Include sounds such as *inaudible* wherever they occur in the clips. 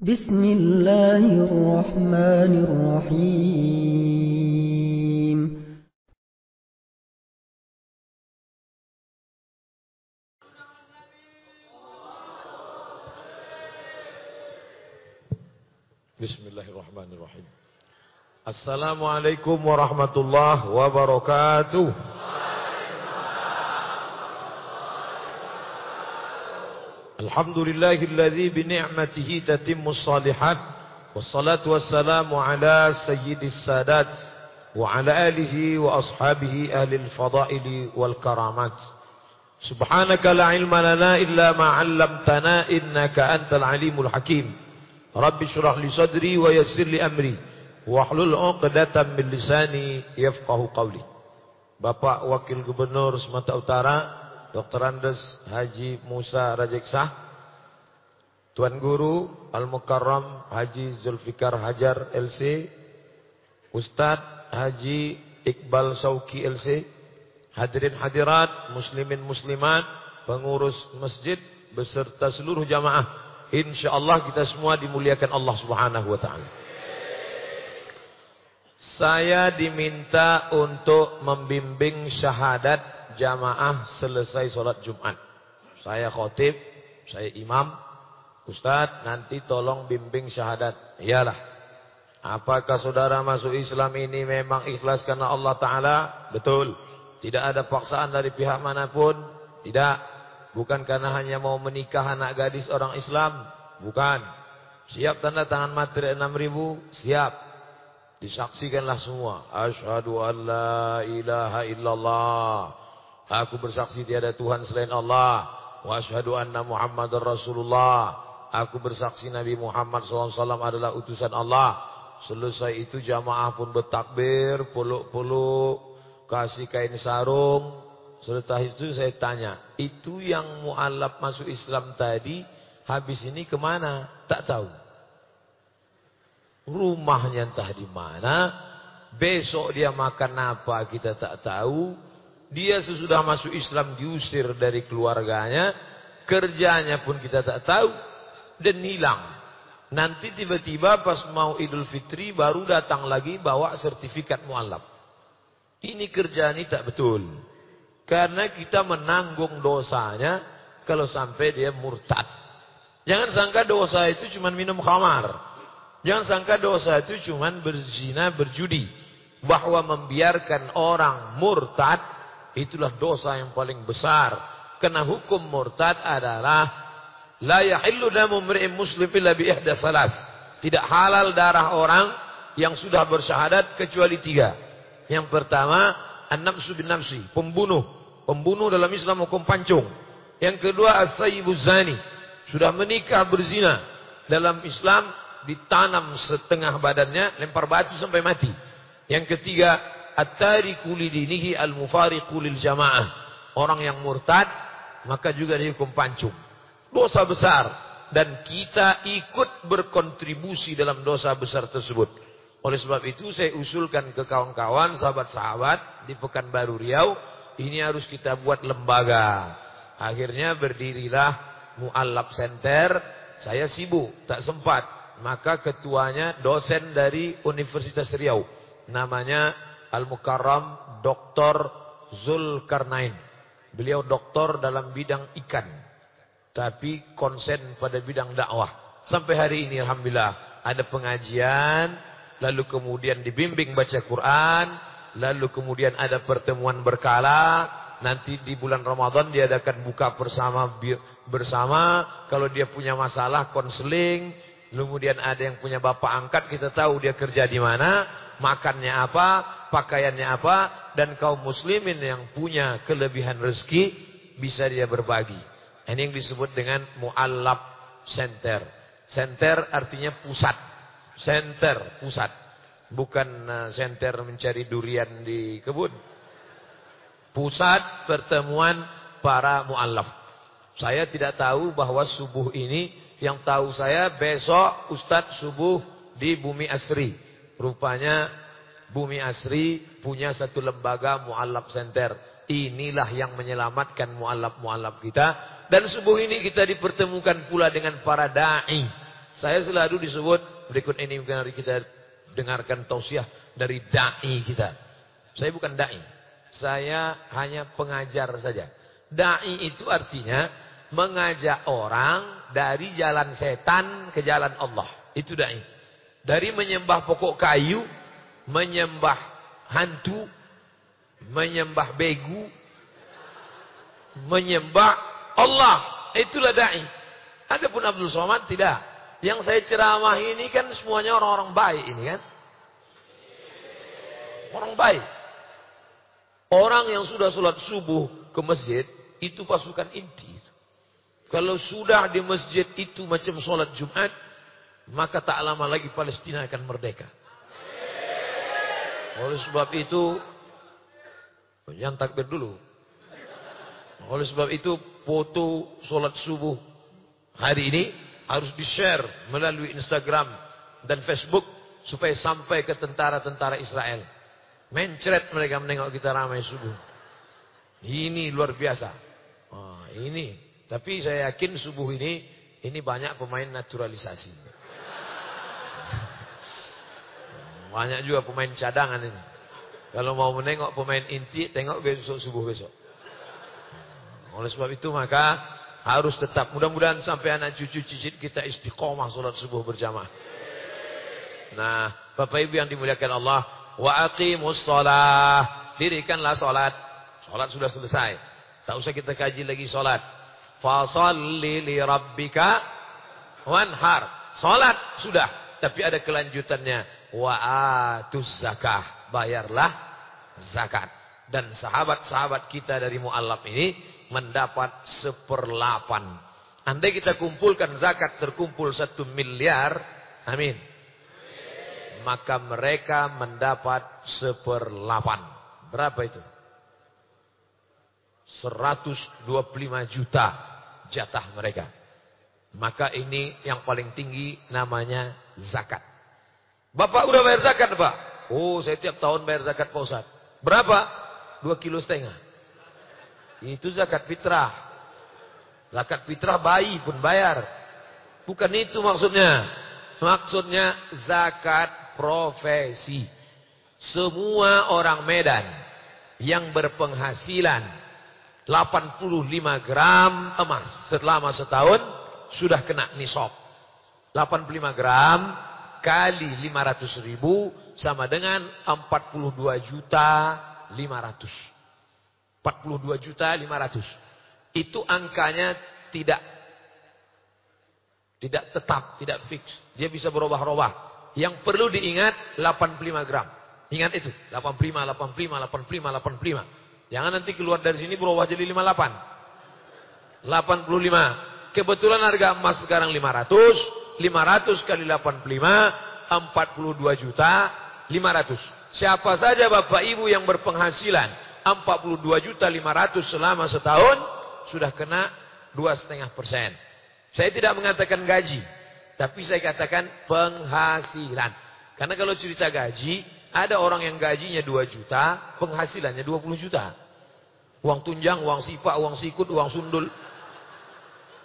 بسم الله الرحمن الرحيم. بسم الله الرحمن الرحيم. السلام عليكم ورحمة الله وبركاته. الحمد لله الذي بنعمته تتم الصالحات والصلاة والسلام على سيد السادات وعلى آله وأصحابه أهل الفضائل والكرامات سبحانك لا علم لنا إلا ما علمتنا إنك أنت العليم الحكيم رب اشرح لي صدري ويسر لي أمري واحلل عقدة من lisani yafqahu qawli. Bapak Wakil Gubernur Sumatera Utara Dr. Andes Haji Musa Rajeksah Tuan Guru Al-Mukarram Haji Zulfikar Hajar LC Ustadz Haji Iqbal Sauki LC Hadirin hadirat Muslimin muslimat Pengurus masjid Beserta seluruh jamaah InsyaAllah kita semua dimuliakan Allah subhanahu wa ta'ala Saya diminta untuk membimbing syahadat jamaah selesai sholat Jumat. Saya khotib, saya imam. Ustadz nanti tolong bimbing syahadat. Iyalah. Apakah saudara masuk Islam ini memang ikhlas karena Allah Ta'ala? Betul. Tidak ada paksaan dari pihak mana pun. Tidak. Bukan karena hanya mau menikah anak gadis orang Islam. Bukan. Siap tanda tangan materi 6 ribu? Siap. Disaksikanlah semua. Ashadu an la ilaha illallah. Aku bersaksi tiada Tuhan selain Allah. Wa anna Muhammad Rasulullah. Aku bersaksi Nabi Muhammad SAW adalah utusan Allah. Selesai itu jamaah pun bertakbir, peluk-peluk, kasih kain sarung. Setelah itu saya tanya, itu yang mu'alaf masuk Islam tadi, habis ini ke mana? Tak tahu rumahnya entah di mana, besok dia makan apa kita tak tahu, dia sesudah masuk Islam diusir dari keluarganya, kerjanya pun kita tak tahu, dan hilang. Nanti tiba-tiba pas mau Idul Fitri baru datang lagi bawa sertifikat mualaf. Ini kerjaan ini tak betul. Karena kita menanggung dosanya kalau sampai dia murtad. Jangan sangka dosa itu cuma minum khamar. Jangan sangka dosa itu cuma berzina, berjudi. Bahwa membiarkan orang murtad, itulah dosa yang paling besar. Karena hukum murtad adalah La yahillu damu mri'in muslim illa bi ihda salas. Tidak halal darah orang yang sudah bersyahadat kecuali tiga. Yang pertama, an-nafsu bin nafsi, pembunuh. Pembunuh dalam Islam hukum pancung. Yang kedua, as-sayyibuz zani. Sudah menikah berzina. Dalam Islam ditanam setengah badannya, lempar batu sampai mati. Yang ketiga, at-tariku lidinihi al-mufariqu jamaah. Orang yang murtad maka juga dihukum pancung. Dosa besar dan kita ikut berkontribusi dalam dosa besar tersebut. Oleh sebab itu saya usulkan ke kawan-kawan, sahabat-sahabat di Pekanbaru Riau, ini harus kita buat lembaga. Akhirnya berdirilah Mu'allab Center. Saya sibuk, tak sempat maka ketuanya dosen dari Universitas Riau. Namanya Al-Mukarram Dr. Zulkarnain. Beliau doktor dalam bidang ikan. Tapi konsen pada bidang dakwah. Sampai hari ini Alhamdulillah ada pengajian. Lalu kemudian dibimbing baca Quran. Lalu kemudian ada pertemuan berkala. Nanti di bulan Ramadan diadakan buka bersama bersama. Kalau dia punya masalah konseling Kemudian ada yang punya bapak angkat, kita tahu dia kerja di mana, makannya apa, pakaiannya apa, dan kaum muslimin yang punya kelebihan rezeki, bisa dia berbagi. Ini yang disebut dengan mu'allab center. Center artinya pusat. Center, pusat. Bukan center mencari durian di kebun. Pusat pertemuan para mu'allaf. Saya tidak tahu bahwa subuh ini yang tahu saya besok Ustadz subuh di Bumi Asri. Rupanya Bumi Asri punya satu lembaga mu'alab center. Inilah yang menyelamatkan mu'alab-mu'alab kita. Dan subuh ini kita dipertemukan pula dengan para da'i. Saya selalu disebut berikut ini hari kita dengarkan tausiah dari dai kita. Saya bukan dai. Saya hanya pengajar saja. Dai itu artinya mengajak orang dari jalan setan ke jalan Allah. Itu dai. Dari menyembah pokok kayu, menyembah hantu, menyembah begu, menyembah Allah. Itulah dai. Adapun Abdul Somad tidak. Yang saya ceramah ini kan semuanya orang-orang baik ini kan. Orang baik. Orang yang sudah sholat subuh ke masjid, itu pasukan inti. Kalau sudah di masjid itu macam sholat Jumat, maka tak lama lagi Palestina akan merdeka. Oleh sebab itu, yang takbir dulu. Oleh sebab itu, foto sholat subuh hari ini harus di-share melalui Instagram dan Facebook supaya sampai ke tentara-tentara Israel. Mencret mereka menengok kita ramai subuh. Ini luar biasa. Oh, ini. Tapi saya yakin subuh ini ini banyak pemain naturalisasi. Banyak juga pemain cadangan ini. Kalau mau menengok pemain inti, tengok besok subuh besok. Oleh sebab itu maka harus tetap. Mudah-mudahan sampai anak cucu cicit kita istiqomah solat subuh berjamaah. Nah, Bapak Ibu yang dimuliakan Allah, wa aqimus shalah. Dirikanlah salat. Salat sudah selesai. Tak usah kita kaji lagi salat. Fasalli li rabbika wanhar. Salat sudah, tapi ada kelanjutannya. Wa atuz zakah. Bayarlah zakat. Dan sahabat-sahabat kita dari mu'allaf ini mendapat seperlapan. Andai kita kumpulkan zakat terkumpul satu miliar, amin. Maka mereka mendapat seperlapan. Berapa itu? 125 juta jatah mereka. Maka ini yang paling tinggi namanya zakat. Bapak udah bayar zakat Pak? Oh saya tiap tahun bayar zakat Pak. Berapa? Dua kilo setengah. Itu zakat fitrah. Zakat fitrah bayi pun bayar. Bukan itu maksudnya. Maksudnya zakat profesi. Semua orang Medan yang berpenghasilan 85 gram emas selama setahun sudah kena nisab. 85 gram kali 500 ribu sama dengan 42 juta 500. 42 juta 500. Itu angkanya tidak tidak tetap, tidak fix. Dia bisa berubah-ubah. Yang perlu diingat 85 gram. Ingat itu, 85, 85, 85, 85. Jangan nanti keluar dari sini berubah jadi 58. 85. Kebetulan harga emas sekarang 500. 500 kali 85, 42 juta 500. Siapa saja Bapak Ibu yang berpenghasilan 42 juta 500 selama setahun sudah kena dua setengah persen. Saya tidak mengatakan gaji, tapi saya katakan penghasilan. Karena kalau cerita gaji, ada orang yang gajinya 2 juta, penghasilannya 20 juta. Uang tunjang, uang sifat, uang sikut, uang sundul.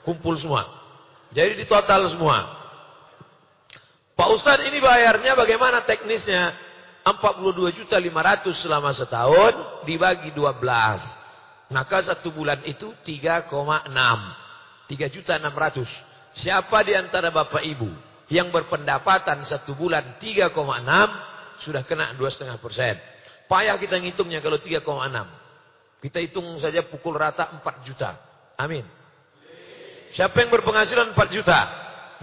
Kumpul semua. Jadi di total semua. Pak Ustadz ini bayarnya bagaimana teknisnya? 42 juta 500 selama setahun dibagi 12. Maka satu bulan itu 3,6. 3 juta 600. Siapa di antara Bapak Ibu yang berpendapatan satu bulan 3,6 sudah kena 2,5 persen. Payah kita ngitungnya kalau 3,6. Kita hitung saja pukul rata 4 juta. Amin. Siapa yang berpenghasilan 4 juta?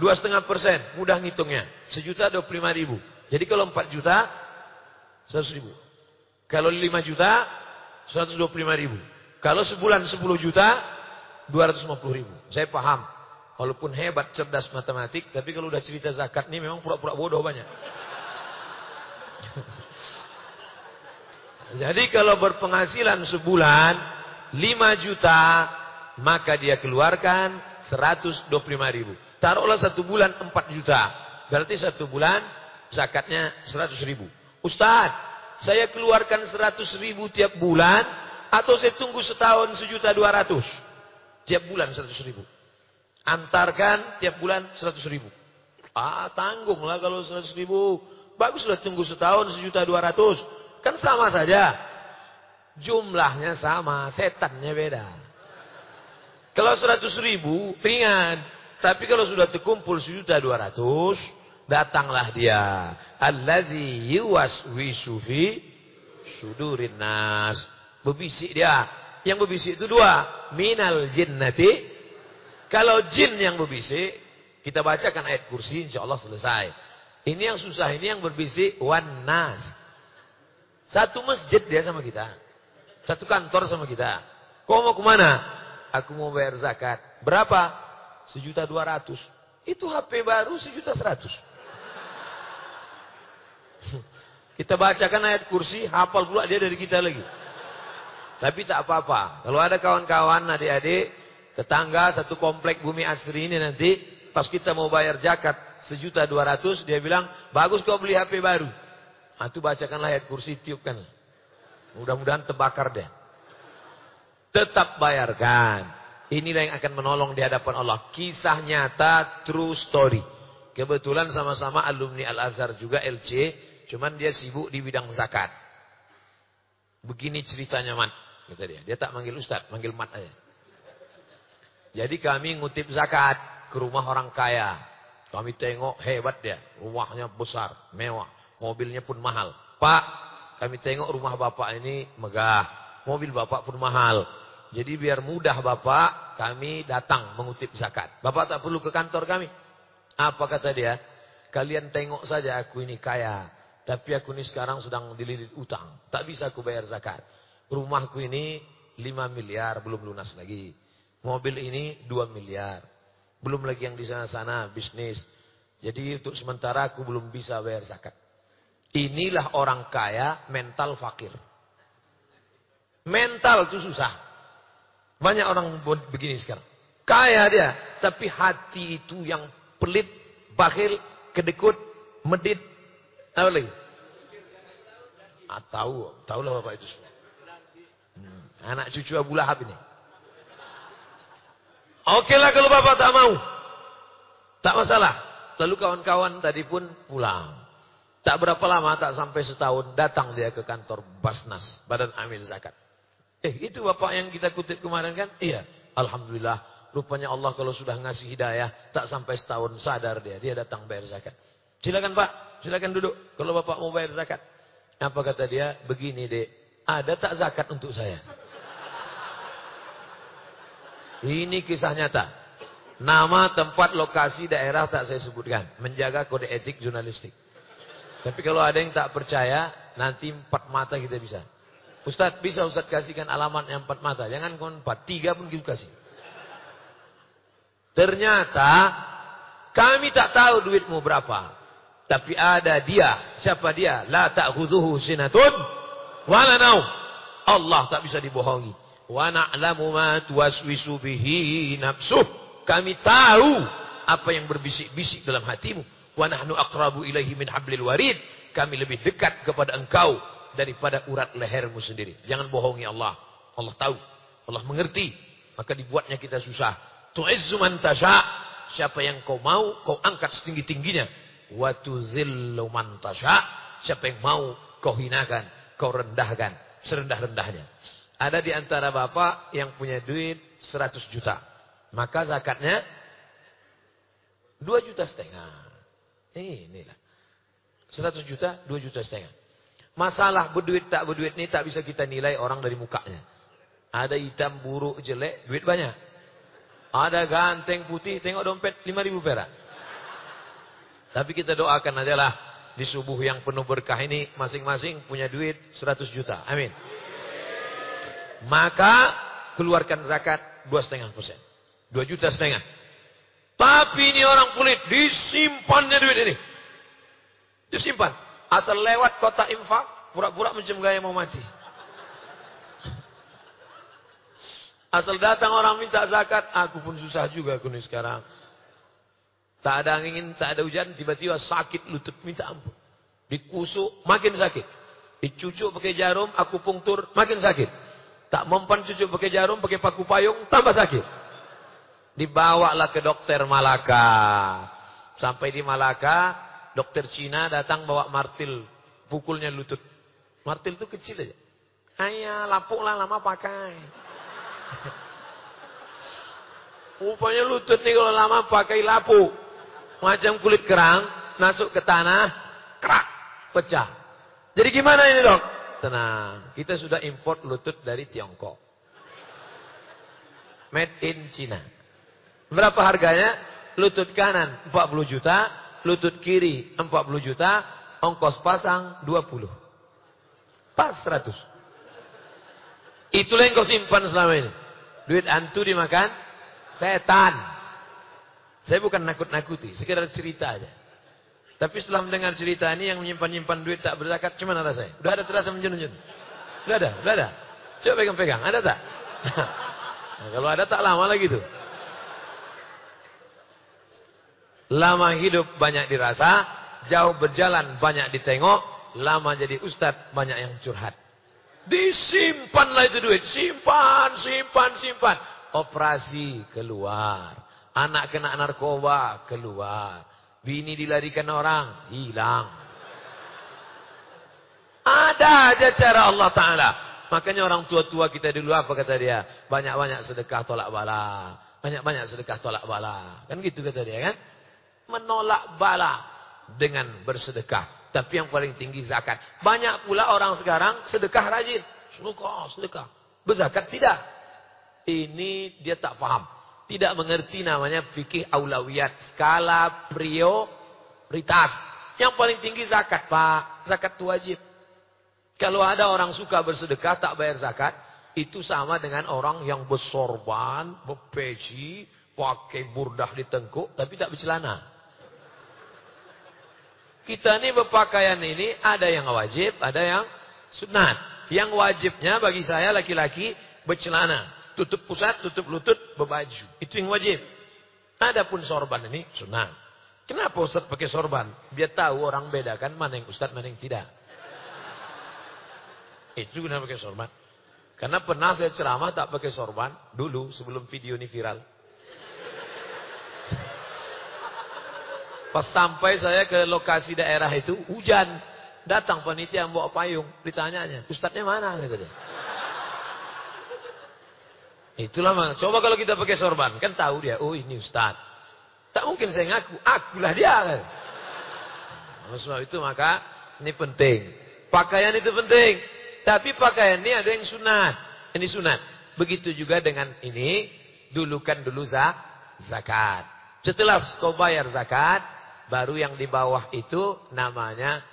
2,5 persen. Mudah ngitungnya. Sejuta 25 ribu. Jadi kalau 4 juta 100 ribu. Kalau 5 juta, 125 ribu. Kalau sebulan 10 juta, 250 ribu. Saya paham. Walaupun hebat cerdas matematik, tapi kalau udah cerita zakat ini memang pura-pura bodoh banyak. *laughs* Jadi kalau berpenghasilan sebulan 5 juta, maka dia keluarkan 125 ribu. Taruhlah satu bulan 4 juta. Berarti satu bulan zakatnya 100 ribu. Ustaz, saya keluarkan 100 ribu tiap bulan atau saya tunggu setahun sejuta dua ratus tiap bulan 100 ribu. Antarkan tiap bulan 100 ribu. Ah, tanggunglah kalau 100 ribu. Baguslah tunggu setahun sejuta dua ratus. Kan sama saja. Jumlahnya sama, setannya beda. Kalau 100 ribu, ringan. Tapi kalau sudah terkumpul sejuta dua ratus, datanglah dia. Alladzi yuwaswisu fi sudurin nas. Berbisik dia. Yang berbisik itu dua. Minal jinnati. Kalau jin yang berbisik, kita bacakan ayat kursi, insya Allah selesai. Ini yang susah, ini yang berbisik, wan nas. Satu masjid dia sama kita. Satu kantor sama kita. Kau mau ke mana? Aku mau bayar zakat. Berapa? Sejuta dua ratus. Itu HP baru sejuta seratus. *laughs* Kita bacakan ayat kursi, hafal pula dia dari kita lagi. Tapi tak apa-apa. Kalau ada kawan-kawan, adik-adik, tetangga satu komplek bumi asri ini nanti, Pas kita mau bayar zakat sejuta dua ratus, dia bilang, bagus kau beli HP baru. Nah, itu bacakanlah ayat kursi, tiupkan. Mudah-mudahan terbakar deh. Tetap bayarkan. Inilah yang akan menolong di hadapan Allah. Kisah nyata, true story. Kebetulan sama-sama alumni Al-Azhar juga LC. Cuman dia sibuk di bidang zakat. Begini ceritanya Mat. Kata dia. Dia tak manggil Ustaz, manggil Mat aja. Jadi kami ngutip zakat ke rumah orang kaya. Kami tengok hebat dia. Rumahnya besar, mewah. Mobilnya pun mahal. Pak, kami tengok rumah bapak ini megah. Mobil bapak pun mahal. Jadi biar mudah bapak, kami datang mengutip zakat. Bapak tak perlu ke kantor kami. Apa kata dia? Kalian tengok saja aku ini kaya. Tapi aku ini sekarang sedang dililit utang. Tak bisa aku bayar zakat. Rumahku ini 5 miliar belum lunas lagi. Mobil ini 2 miliar. Belum lagi yang di sana-sana bisnis. Jadi untuk sementara aku belum bisa bayar zakat. Inilah orang kaya mental fakir. Mental itu susah. Banyak orang begini sekarang. Kaya dia, tapi hati itu yang pelit, bakhil, kedekut, medit. Apa lagi? Ah, tahu, tahu lah bapak itu. Hmm, anak cucu Abu Lahab ini. Oke lah kalau bapak tak mau. Tak masalah. Lalu kawan-kawan tadi pun pulang. Tak berapa lama, tak sampai setahun, datang dia ke kantor Basnas, Badan Amil Zakat. Eh, itu bapak yang kita kutip kemarin kan? Iya. Alhamdulillah. Rupanya Allah kalau sudah ngasih hidayah, tak sampai setahun sadar dia. Dia datang bayar zakat. Silakan pak, silakan duduk. Kalau bapak mau bayar zakat. Apa kata dia? Begini dek, ada tak zakat untuk saya? Ini kisah nyata. Nama, tempat, lokasi, daerah tak saya sebutkan. Menjaga kode etik jurnalistik. Tapi kalau ada yang tak percaya, nanti empat mata kita bisa. Ustadz, bisa Ustadz kasihkan alamat yang empat mata. Jangan kau empat, tiga pun kita kasih. Ternyata, kami tak tahu duitmu berapa. Tapi ada dia. Siapa dia? La ta'khuduhu sinatun. Wala. Allah tak bisa dibohongi wa na'lamu ma tuwaswisu bihi nafsuh. Kami tahu apa yang berbisik-bisik dalam hatimu. Wa nahnu aqrabu ilaihi min hablil warid. Kami lebih dekat kepada engkau daripada urat lehermu sendiri. Jangan bohongi Allah. Allah tahu. Allah mengerti. Maka dibuatnya kita susah. Tu'izzu man tasha. Siapa yang kau mau, kau angkat setinggi-tingginya. Wa tuzillu man tasha. Siapa yang mau, kau hinakan, kau rendahkan serendah-rendahnya. Ada di antara bapak yang punya duit 100 juta. Maka zakatnya 2 juta setengah. Eh, inilah. 100 juta, 2 juta setengah. Masalah berduit tak berduit ini tak bisa kita nilai orang dari mukanya. Ada hitam, buruk, jelek, duit banyak. Ada ganteng, putih, tengok dompet 5000 perak. Tapi kita doakan adalah di subuh yang penuh berkah ini masing-masing punya duit 100 juta. Amin. Maka keluarkan zakat dua setengah persen, dua juta setengah. Tapi ini orang kulit disimpannya duit ini, disimpan. Asal lewat kota infak, pura-pura macam gaya mau mati. Asal datang orang minta zakat, aku pun susah juga aku sekarang. Tak ada angin, tak ada hujan, tiba-tiba sakit lutut, minta ampun. Dikusuk, makin sakit. Dicucuk pakai jarum, aku pungtur, makin sakit. Tak mempan cucu pakai jarum, pakai paku payung, tambah sakit. Dibawalah ke dokter Malaka. Sampai di Malaka, dokter Cina datang bawa martil, pukulnya lutut. Martil itu kecil aja. Ayah, lapuk lah lama pakai. *laughs* Rupanya lutut nih kalau lama pakai lapuk. Macam kulit kerang, masuk ke tanah, kerak, pecah. Jadi gimana ini dok? Tenang, kita sudah import lutut dari Tiongkok. Made in China. Berapa harganya? Lutut kanan 40 juta, lutut kiri 40 juta, ongkos pasang 20. Pas 100. Itulah yang kau simpan selama ini. Duit antu dimakan setan. Saya bukan nakut-nakuti, sekedar cerita aja. Tapi setelah mendengar cerita ini yang menyimpan-nyimpan duit tak berzakat, cuma ada saya. Udah ada terasa menjun-menjun? Udah ada, udah ada. Coba pegang-pegang, ada tak? *laughs* nah, kalau ada tak lama lagi tuh. Lama hidup banyak dirasa, jauh berjalan banyak ditengok, lama jadi ustadz banyak yang curhat. Disimpanlah itu duit, simpan, simpan, simpan. Operasi keluar. Anak kena narkoba keluar. Bini dilarikan orang, hilang. Ada aja cara Allah Ta'ala. Makanya orang tua-tua kita dulu apa kata dia? Banyak-banyak sedekah tolak bala. Banyak-banyak sedekah tolak bala. Kan gitu kata dia kan? Menolak bala dengan bersedekah. Tapi yang paling tinggi zakat. Banyak pula orang sekarang sedekah rajin. Sedekah, sedekah. Berzakat tidak. Ini dia tak faham. Tidak mengerti namanya fikih aulawiyat. Skala prioritas. Yang paling tinggi zakat pak. Zakat itu wajib. Kalau ada orang suka bersedekah tak bayar zakat. Itu sama dengan orang yang bersorban, berpeci, pakai burdah di tengkuk, tapi tak bercelana. Kita ini berpakaian ini ada yang wajib, ada yang sunat. Yang wajibnya bagi saya laki-laki bercelana. Tutup pusat, tutup lutut, berbaju. Itu yang wajib. Adapun sorban ini sunat. Kenapa Ustaz pakai sorban? Biar tahu orang bedakan mana yang Ustaz, mana yang tidak. Itu kenapa pakai sorban. Karena pernah saya ceramah tak pakai sorban. Dulu sebelum video ini viral. Pas sampai saya ke lokasi daerah itu, hujan. Datang panitia bawa payung. Ditanyanya, ustadznya mana? Kata dia. Itulah mana. Coba kalau kita pakai sorban. Kan tahu dia, oh ini ustadz. Tak mungkin saya ngaku. Akulah dia. Kan? Sebab itu maka ini penting. Pakaian itu penting. Tapi pakaian ini ada yang sunat. Ini sunat. Begitu juga dengan ini. Dulukan dulu zakat. Setelah kau bayar zakat, Baru yang di bawah itu namanya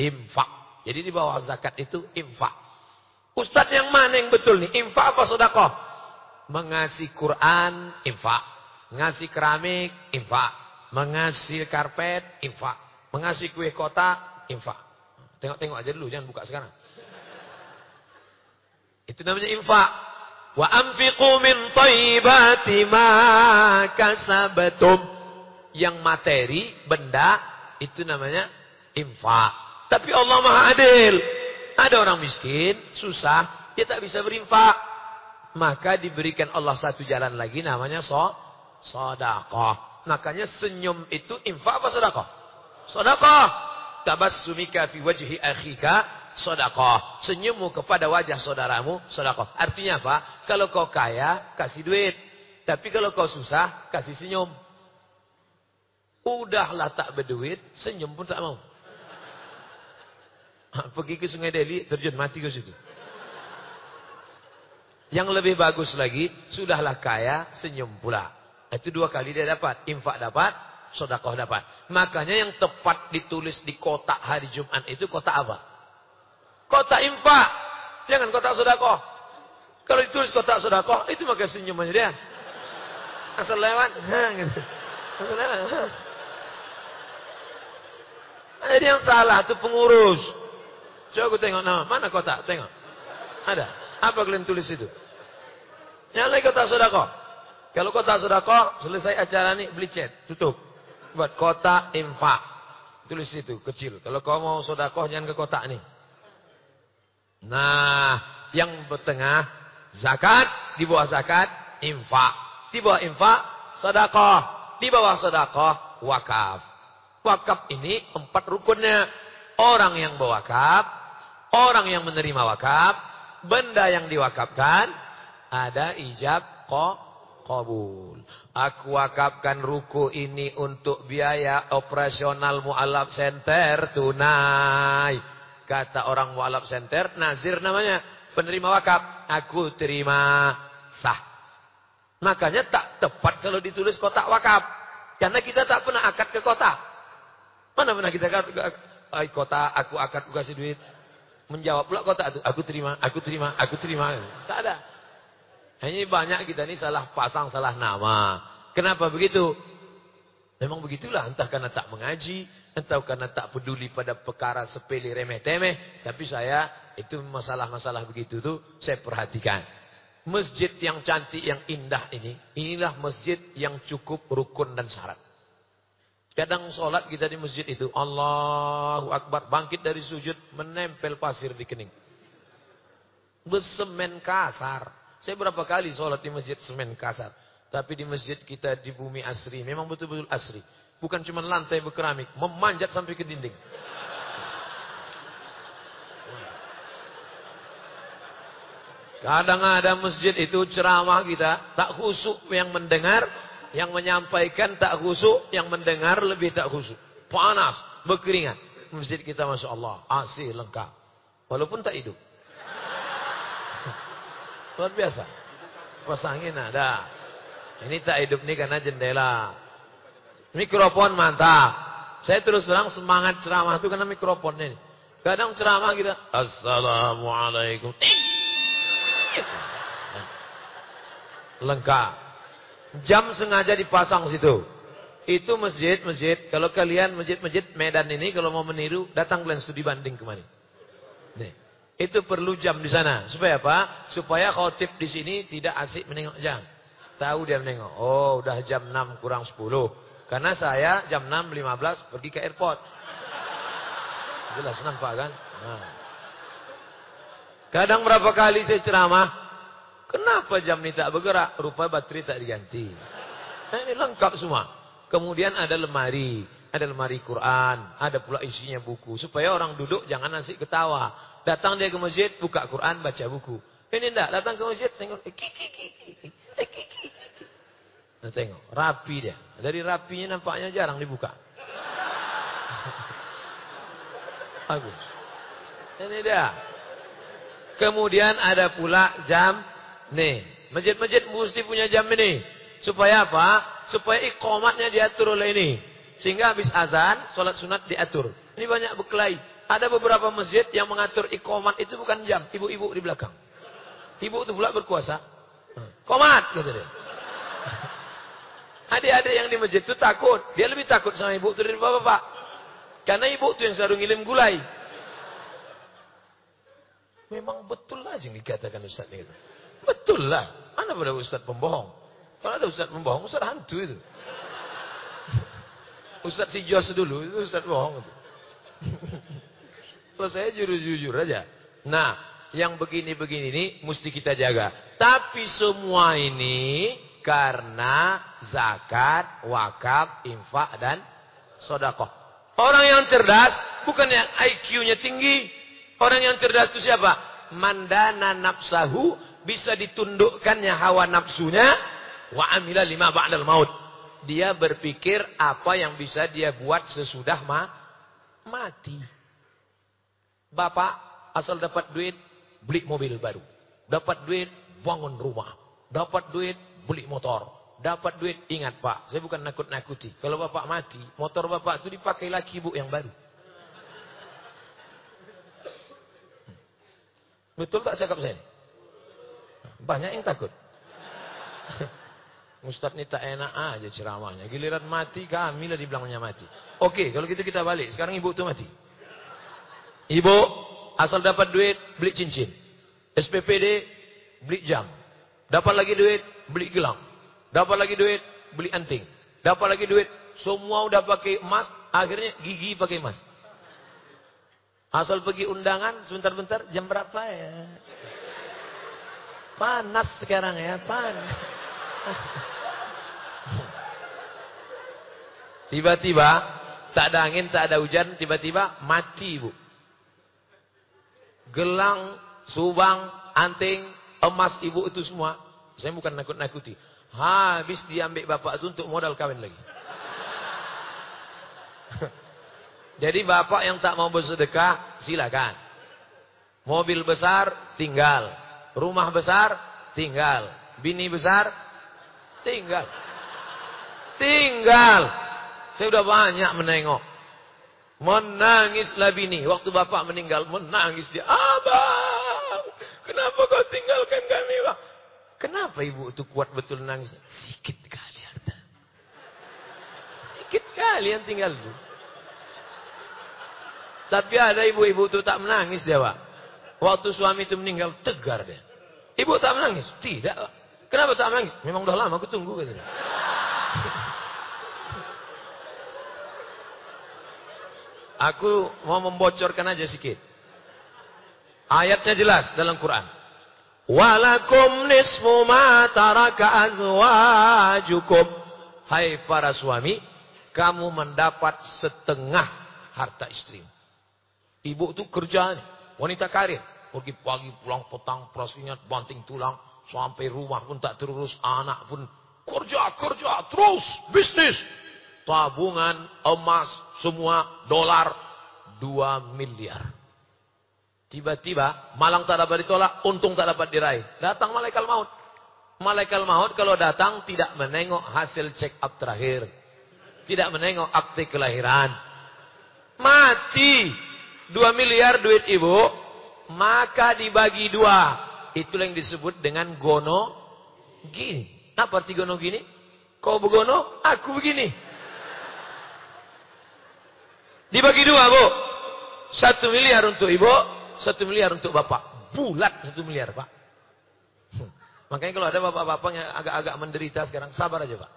infak. Jadi di bawah zakat itu infak. Ustadz yang mana yang betul nih? Infak apa sodakoh? Mengasih Quran, infak. Mengasih keramik, infak. Mengasih karpet, infak. Mengasih kue kotak, infak. Tengok-tengok aja dulu, jangan buka sekarang. Itu namanya infak. Wa anfiqu min ma kasabatum yang materi, benda, itu namanya infak. Tapi Allah Maha Adil. Ada orang miskin, susah, dia tak bisa berinfak. Maka diberikan Allah satu jalan lagi namanya so, sodakoh. Makanya senyum itu infak apa sodakoh? Sodakoh. Tabassumika fi wajhi akhika sodakoh. Senyummu kepada wajah saudaramu sodakoh. Artinya apa? Kalau kau kaya, kasih duit. Tapi kalau kau susah, kasih senyum. Udahlah tak berduit, senyum pun tak mau. Pergi ke Sungai Deli, terjun mati ke situ. Yang lebih bagus lagi, sudahlah kaya, senyum pula. Itu dua kali dia dapat. Infak dapat, sodakoh dapat. Makanya yang tepat ditulis di kotak hari Jumat itu kotak apa? Kotak infak. Jangan kotak sodakoh. Kalau ditulis kotak sodakoh, itu maka senyum aja dia. Asal lewat. Gitu. Asal lewat. Jadi yang salah itu pengurus. Coba aku tengok nama. Mana kotak? Tengok. Ada. Apa kalian tulis itu? Yang lagi kotak sodako. Kalau kotak sodako, selesai acara ini beli chat. Tutup. Buat kotak infak. Tulis itu, kecil. Kalau kau mau sodako, jangan ke kotak ini. Nah, yang bertengah, zakat. Di bawah zakat, infak. Di bawah infak, sodako. Di bawah sodako, Wakaf. Wakaf ini empat rukunnya. Orang yang berwakaf, orang yang menerima wakaf, benda yang diwakafkan, ada ijab kok kabul. Aku wakafkan ruku ini untuk biaya operasional mu'alaf center tunai. Kata orang mu'alaf center, nazir namanya. Penerima wakaf, aku terima sah. Makanya tak tepat kalau ditulis kotak wakaf. Karena kita tak pernah akad ke kota. Mana pernah kita ke Ay, kota, aku akad, aku kasih duit. Menjawab pula kota itu, aku terima, aku terima, aku terima. Tak ada. Hanya banyak kita ini salah pasang, salah nama. Kenapa begitu? Memang begitulah, entah karena tak mengaji, entah karena tak peduli pada perkara sepele remeh-temeh. Tapi saya, itu masalah-masalah begitu tuh, saya perhatikan. Masjid yang cantik, yang indah ini, inilah masjid yang cukup rukun dan syarat. Kadang sholat kita di masjid itu, Allahu Akbar, bangkit dari sujud, menempel pasir di kening. Besemen kasar. Saya berapa kali sholat di masjid semen kasar. Tapi di masjid kita di bumi asri, memang betul-betul asri. Bukan cuma lantai berkeramik, memanjat sampai ke dinding. Kadang ada masjid itu ceramah kita, tak khusuk yang mendengar, yang menyampaikan tak khusyuk, yang mendengar lebih tak khusyuk. Panas, berkeringat. Masjid kita Masya Allah, asih lengkap. Walaupun tak hidup. *laughs* Luar biasa. Pasangin ada. Ini tak hidup nih karena jendela. Mikrofon mantap. Saya terus terang semangat ceramah itu karena mikrofonnya. Kadang ceramah kita, Assalamualaikum. Lengkap. Jam sengaja dipasang situ. Itu masjid-masjid. Kalau kalian masjid-masjid Medan ini kalau mau meniru, datang kalian studi banding kemari. Nih. Itu perlu jam di sana. Supaya apa? Supaya khotib di sini tidak asik menengok jam. Tahu dia menengok. Oh, udah jam 6 kurang 10. Karena saya jam 6.15 pergi ke airport. Jelas nampak kan? Nah. Kadang berapa kali saya ceramah, Kenapa jam ini tak bergerak? Rupa baterai tak diganti. Nah, ini lengkap semua. Kemudian ada lemari. Ada lemari Quran. Ada pula isinya buku. Supaya orang duduk jangan nasi ketawa. Datang dia ke masjid, buka Quran, baca buku. Ini enggak. Datang ke masjid, tengok. Nah, tengok. Rapi dia. Dari rapinya nampaknya jarang dibuka. *laughs* Bagus. Ini dia. Kemudian ada pula jam Nih, masjid-masjid mesti punya jam ini. Supaya apa? Supaya ikomatnya diatur oleh ini. Sehingga habis azan, sholat sunat diatur. Ini banyak berkelahi. Ada beberapa masjid yang mengatur ikomat itu bukan jam. Ibu-ibu di belakang. Ibu itu pula berkuasa. Komat, kata dia. *laughs* Adik-adik yang di masjid itu takut. Dia lebih takut sama ibu itu dari bapak-bapak. Karena ibu itu yang selalu ngilim gulai. Memang betul lah yang dikatakan Ustaz itu. Betul lah. Mana pada ustaz pembohong? Kalau ada ustaz pembohong, ustaz hantu itu. Ustaz si Jos dulu, itu ustaz bohong. Kalau saya jujur-jujur aja. Nah, yang begini-begini ini mesti kita jaga. Tapi semua ini karena zakat, wakaf, infak, dan sodakoh. Orang yang cerdas, bukan yang IQ-nya tinggi. Orang yang cerdas itu siapa? Mandana nafsahu bisa ditundukkannya hawa nafsunya wa amila lima ba'dal maut. Dia berpikir apa yang bisa dia buat sesudah ma mati. Bapak asal dapat duit beli mobil baru. Dapat duit bangun rumah. Dapat duit beli motor. Dapat duit ingat Pak, saya bukan nakut-nakuti. Kalau Bapak mati, motor Bapak itu dipakai lagi Bu yang baru. Betul tak cakap saya? Banyak yang takut. *laughs* Ustadz ini tak enak aja ceramahnya. Giliran mati kami lah dibilangnya mati. Oke, kalau gitu kita balik. Sekarang ibu tuh mati. Ibu asal dapat duit beli cincin. SPPD beli jam. Dapat lagi duit beli gelang. Dapat lagi duit beli anting. Dapat lagi duit semua udah pakai emas, akhirnya gigi pakai emas. Asal pergi undangan sebentar-bentar jam berapa ya? Panas sekarang ya, panas. Tiba-tiba, tak ada angin, tak ada hujan, tiba-tiba mati ibu. Gelang, subang, anting, emas ibu itu semua. Saya bukan nakut-nakuti. Habis diambil bapak itu untuk modal kawin lagi. *laughs* Jadi bapak yang tak mau bersedekah, silakan. Mobil besar, tinggal. Rumah besar, tinggal. Bini besar, tinggal. Tinggal. Saya sudah banyak menengok. Menangislah bini. Waktu bapak meninggal, menangis dia. Abang, kenapa kau tinggalkan kami, Bang? Kenapa ibu itu kuat betul nangis? Sikit kali harta. Sikit kali yang tinggal itu. Tapi ada ibu-ibu itu tak menangis dia, Pak. Waktu suami itu meninggal, tegar dia. Ibu tak menangis? Tidak. Kenapa tak menangis? Memang udah lama aku tunggu katanya. *laughs* Aku mau membocorkan aja sedikit. Ayatnya jelas dalam Quran. Walakum nisfu ma taraka azwajukum. Hai para suami, kamu mendapat setengah harta istri. Ibu itu kerja wanita karir. Pergi pagi pulang petang, prasinya banting tulang. Sampai rumah pun tak terurus, anak pun kerja, kerja, terus bisnis tabungan emas semua dolar 2 miliar. Tiba-tiba malang tak dapat ditolak, untung tak dapat diraih. Datang malaikat maut. Malaikat maut kalau datang tidak menengok hasil check up terakhir. Tidak menengok akte kelahiran. Mati 2 miliar duit ibu, maka dibagi dua. Itulah yang disebut dengan gono gini. Apa arti gono gini? Kau begono, aku begini. Dibagi dua, Bu. Satu miliar untuk ibu, satu miliar untuk bapak. Bulat satu miliar, Pak. Hmm. Makanya kalau ada bapak-bapak yang agak-agak menderita sekarang, sabar aja, Pak.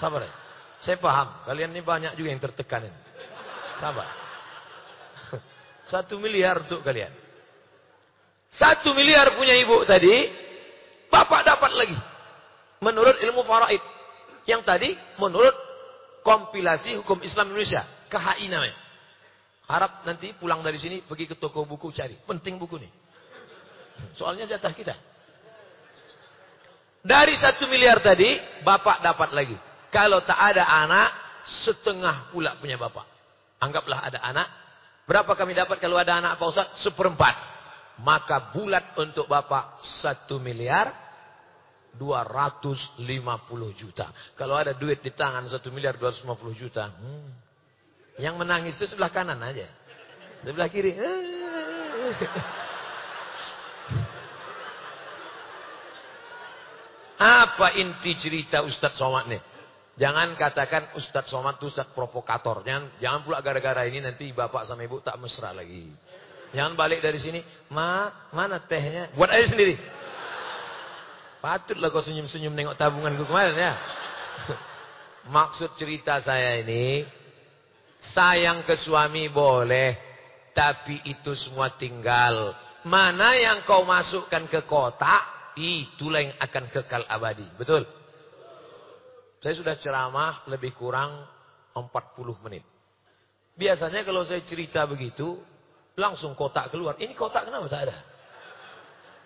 Sabar aja. Saya paham, kalian ini banyak juga yang tertekan ini. Sabar. Satu miliar untuk kalian. Satu miliar punya ibu tadi, bapak dapat lagi. Menurut ilmu faraid. Yang tadi, menurut kompilasi hukum Islam Indonesia. KHI namanya. Harap nanti pulang dari sini pergi ke toko buku cari. Penting buku nih. Soalnya jatah kita. Dari satu miliar tadi, bapak dapat lagi. Kalau tak ada anak, setengah pula punya bapak. Anggaplah ada anak. Berapa kami dapat kalau ada anak Pak Ustaz? Seperempat. Maka bulat untuk bapak satu miliar, 250 juta. Kalau ada duit di tangan satu miliar 250 juta. Hmm. Yang menangis itu sebelah kanan aja. Sebelah kiri. *laughs* Apa inti cerita Ustadz Somad nih? Jangan katakan Ustadz Somad itu Ustadz provokator. Jangan, jangan pula gara-gara ini nanti bapak sama ibu tak mesra lagi. Jangan balik dari sini. Ma, mana tehnya? Buat aja sendiri. Patutlah kau senyum-senyum nengok tabunganku kemarin ya. *laughs* Maksud cerita saya ini Sayang ke suami boleh. Tapi itu semua tinggal. Mana yang kau masukkan ke kotak. Itulah yang akan kekal abadi. Betul? Saya sudah ceramah lebih kurang 40 menit. Biasanya kalau saya cerita begitu. Langsung kotak keluar. Ini kotak kenapa tak ada?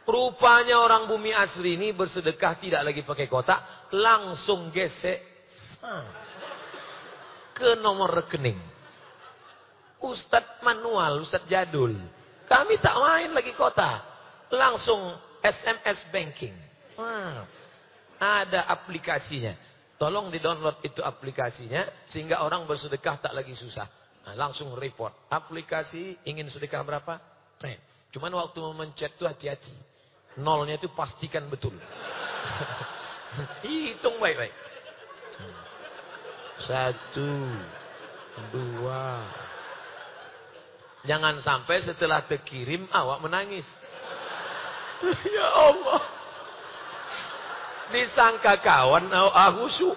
Rupanya orang bumi asli ini bersedekah tidak lagi pakai kotak. Langsung gesek. Ke nomor rekening. Ustadz manual, Ustadz jadul. Kami tak main lagi kota. Langsung SMS banking. Ada aplikasinya. Tolong di-download itu aplikasinya. Sehingga orang bersedekah tak lagi susah. Nah, langsung report. Aplikasi ingin sedekah berapa? Nah, cuman waktu memencet itu hati-hati. Nolnya itu pastikan betul. *laughs* Hitung baik-baik. Satu. Dua. Jangan sampai setelah terkirim awak menangis. *laughs* ya Allah. Disangka kawan ah husu.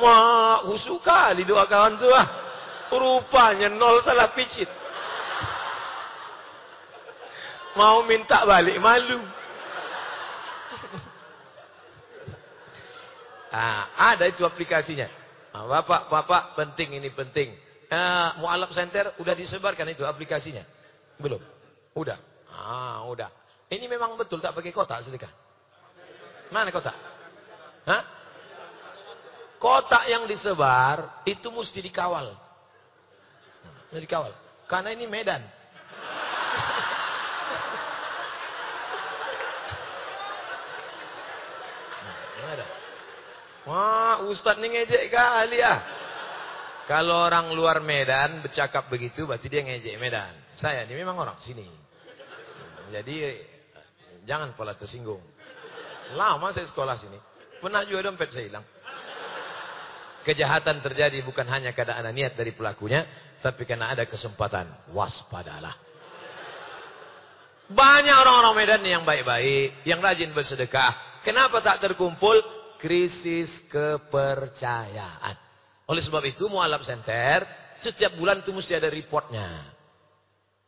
Wah, husu kali dua kawan tu ah. Rupanya nol salah picit. Mau minta balik malu. *laughs* ah, ada itu aplikasinya. Nah, bapak, bapak, penting ini penting. Eh, Mu'alaf Center udah disebarkan itu aplikasinya? Belum? Udah. Ah, udah. Ini memang betul tak pakai kotak sedekah. Mana kotak? Hah? Kotak yang disebar itu mesti dikawal. Mesti dikawal. Karena ini Medan. Nah, Wah, Ustaz ini ngejek kali ya. Kalau orang luar Medan bercakap begitu, berarti dia ngejek Medan. Saya ini memang orang sini. Jadi, jangan pola tersinggung. Lama saya sekolah sini. Pernah juga dompet saya hilang. Kejahatan terjadi bukan hanya karena ada niat dari pelakunya, tapi karena ada kesempatan. Waspadalah. Banyak orang-orang Medan yang baik-baik, yang rajin bersedekah. Kenapa tak terkumpul? Krisis kepercayaan. Oleh sebab itu, Mu'alaf Center, setiap bulan itu mesti ada reportnya.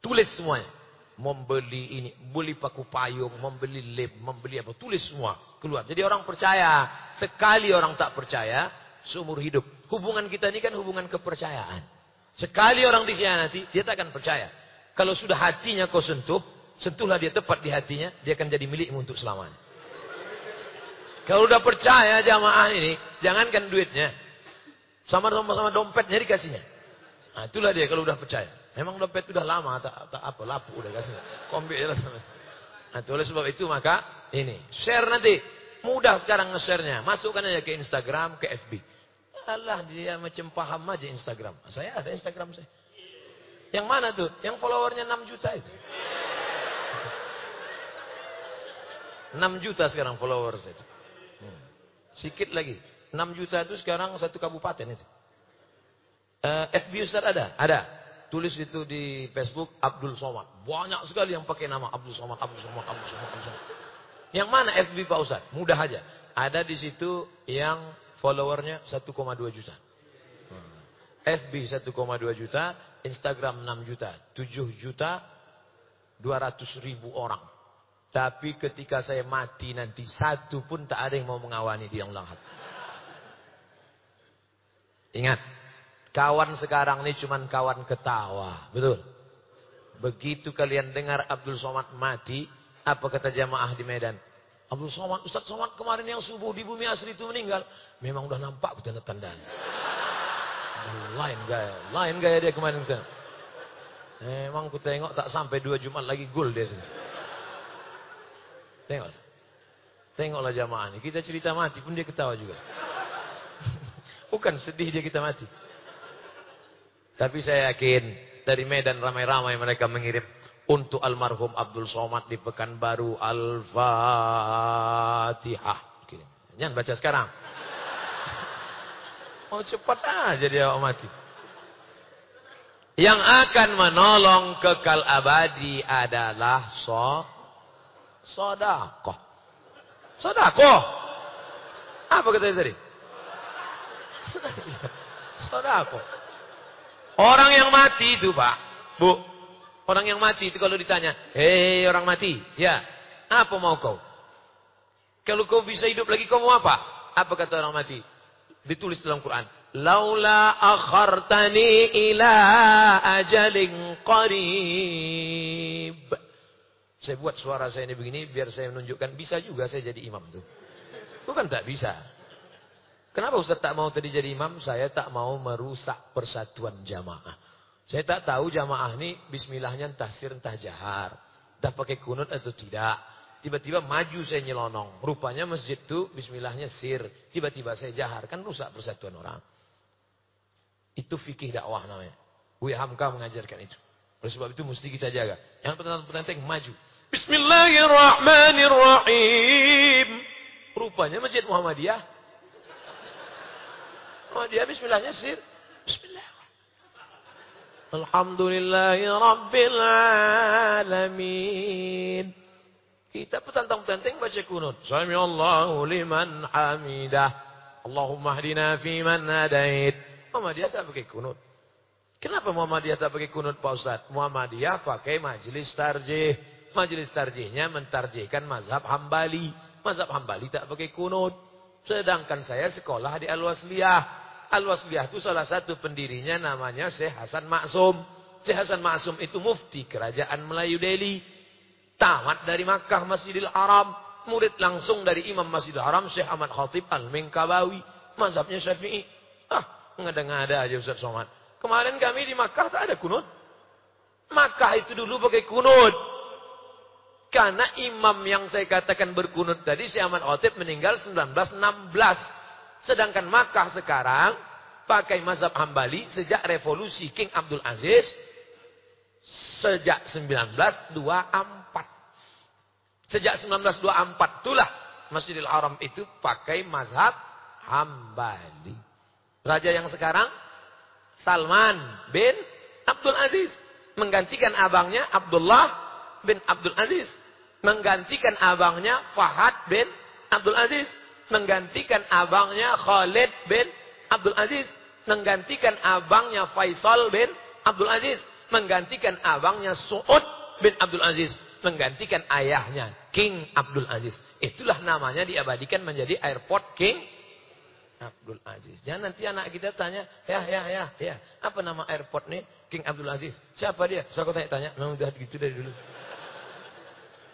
Tulis semuanya. Membeli ini, beli paku payung, membeli lip, membeli apa. Tulis semua, keluar. Jadi orang percaya. Sekali orang tak percaya, seumur hidup. Hubungan kita ini kan hubungan kepercayaan. Sekali orang dikhianati, dia tak akan percaya. Kalau sudah hatinya kau sentuh, sentuhlah dia tepat di hatinya, dia akan jadi milikmu untuk selamanya. Kalau udah percaya jamaah ini, jangankan duitnya. Sama-sama dompetnya dikasihnya. Nah, itulah dia kalau udah percaya. Memang dompet udah lama, tak, tak apa, lapu udah kasih. Kombi jelas. Nah, itu oleh sebab itu maka ini. Share nanti. Mudah sekarang nge-share-nya. Masukkan aja ke Instagram, ke FB. Allah dia macam paham aja Instagram. Saya ada Instagram saya. Yang mana tuh? Yang followernya 6 juta itu. *laughs* 6 juta sekarang followers itu. Hmm. Sikit lagi. 6 juta itu sekarang satu kabupaten itu. Uh, FB Ustaz ada? Ada. Tulis itu di Facebook Abdul Somad. Banyak sekali yang pakai nama Abdul Somad, Abdul Somad, Abdul Somad, Abdul Somad. Yang mana FB Pak Ustaz? Mudah aja. Ada di situ yang followernya 1,2 juta. Hmm. FB 1,2 juta, Instagram 6 juta, 7 juta 200 ribu orang. Tapi ketika saya mati nanti satu pun tak ada yang mau mengawani di yang lahat. Ingat, kawan sekarang ini cuma kawan ketawa, betul? Begitu kalian dengar Abdul Somad mati, apa kata jamaah di Medan? Abdul Somad, Ustaz Somad kemarin yang subuh di bumi asli itu meninggal. Memang udah nampak tanda-tandanya. Lain gaya, lain gaya dia kemarin kita. Emang ku tengok tak sampai dua Jumat lagi gol dia sini. Tengok. Tengoklah jamaah ini. Kita cerita mati pun dia ketawa juga. *laughs* Bukan sedih dia kita mati. Tapi saya yakin dari Medan ramai-ramai mereka mengirim untuk almarhum Abdul Somad di Pekanbaru Al-Fatihah. Jangan baca sekarang. *laughs* Oh cepat aja dia mati. Yang akan menolong kekal abadi adalah so sodakoh. Sodakoh. Apa kata tadi? *laughs* Sodako. Orang yang mati itu pak. Bu. Orang yang mati itu kalau ditanya. Hei orang mati. Ya. Apa mau kau? Kalau kau bisa hidup lagi kau mau apa? Apa kata orang mati? Ditulis dalam Quran. Laula akhartani ila ajalin qarib. Saya buat suara saya ini begini biar saya menunjukkan bisa juga saya jadi imam tuh. Bukan tak bisa. Kenapa Ustaz tak mau tadi jadi imam? Saya tak mau merusak persatuan jamaah. Saya tak tahu jamaah ini bismillahnya entah sir entah jahar. Entah pakai kunut atau tidak. Tiba-tiba maju saya nyelonong. Rupanya masjid itu bismillahnya sir. Tiba-tiba saya jahar. Kan rusak persatuan orang. Itu fikih dakwah namanya. Buya Hamka mengajarkan itu. Oleh sebab itu mesti kita jaga. Yang penting maju. Bismillahirrahmanirrahim. Rupanya masjid Muhammadiyah Oh dia bismillahnya sir. Bismillah. Alhamdulillahi Rabbil Alamin. Kita petantang-petantang baca kunut. Sami Allahu liman hamidah. Allahumma hdina fi man hadait. Muhammadiyah tak pakai kunut. Kenapa Muhammadiyah tak pakai kunut Pak Ustaz? Muhammadiyah pakai majlis tarjih. Majlis tarjihnya mentarjihkan mazhab hambali. Mazhab hambali tak pakai kunut. Sedangkan saya sekolah di Al-Wasliyah. Al-Wasliyah itu salah satu pendirinya namanya Syekh Hasan Maksum. Syekh Hasan Maksum itu mufti kerajaan Melayu Delhi. Tamat dari Makkah Masjidil Haram. Murid langsung dari Imam Masjidil Haram Syekh Ahmad Khatib Al-Minkabawi. Mazhabnya Syafi'i. Ah, ngada-ngada aja Ustaz Somad. Kemarin kami di Makkah tak ada kunut. Makkah itu dulu pakai kunut. Karena imam yang saya katakan berkunut tadi, Syekh Ahmad Khatib meninggal 1916. Sedangkan Makkah sekarang pakai mazhab Hambali sejak revolusi King Abdul Aziz sejak 1924. Sejak 1924 itulah Masjidil Haram itu pakai mazhab Hambali. Raja yang sekarang Salman bin Abdul Aziz menggantikan abangnya Abdullah bin Abdul Aziz menggantikan abangnya Fahad bin Abdul Aziz, menggantikan abangnya Khalid bin Abdul Aziz, menggantikan abangnya Faisal bin Abdul Aziz, menggantikan abangnya Suud bin Abdul Aziz, menggantikan ayahnya King Abdul Aziz. Itulah namanya diabadikan menjadi airport King Abdul Aziz. Jangan nanti anak kita tanya, ya, ya, ya, ya, apa nama airport nih? King Abdul Aziz. Siapa dia? Saya so, tanya-tanya. Nah, udah gitu dari dulu.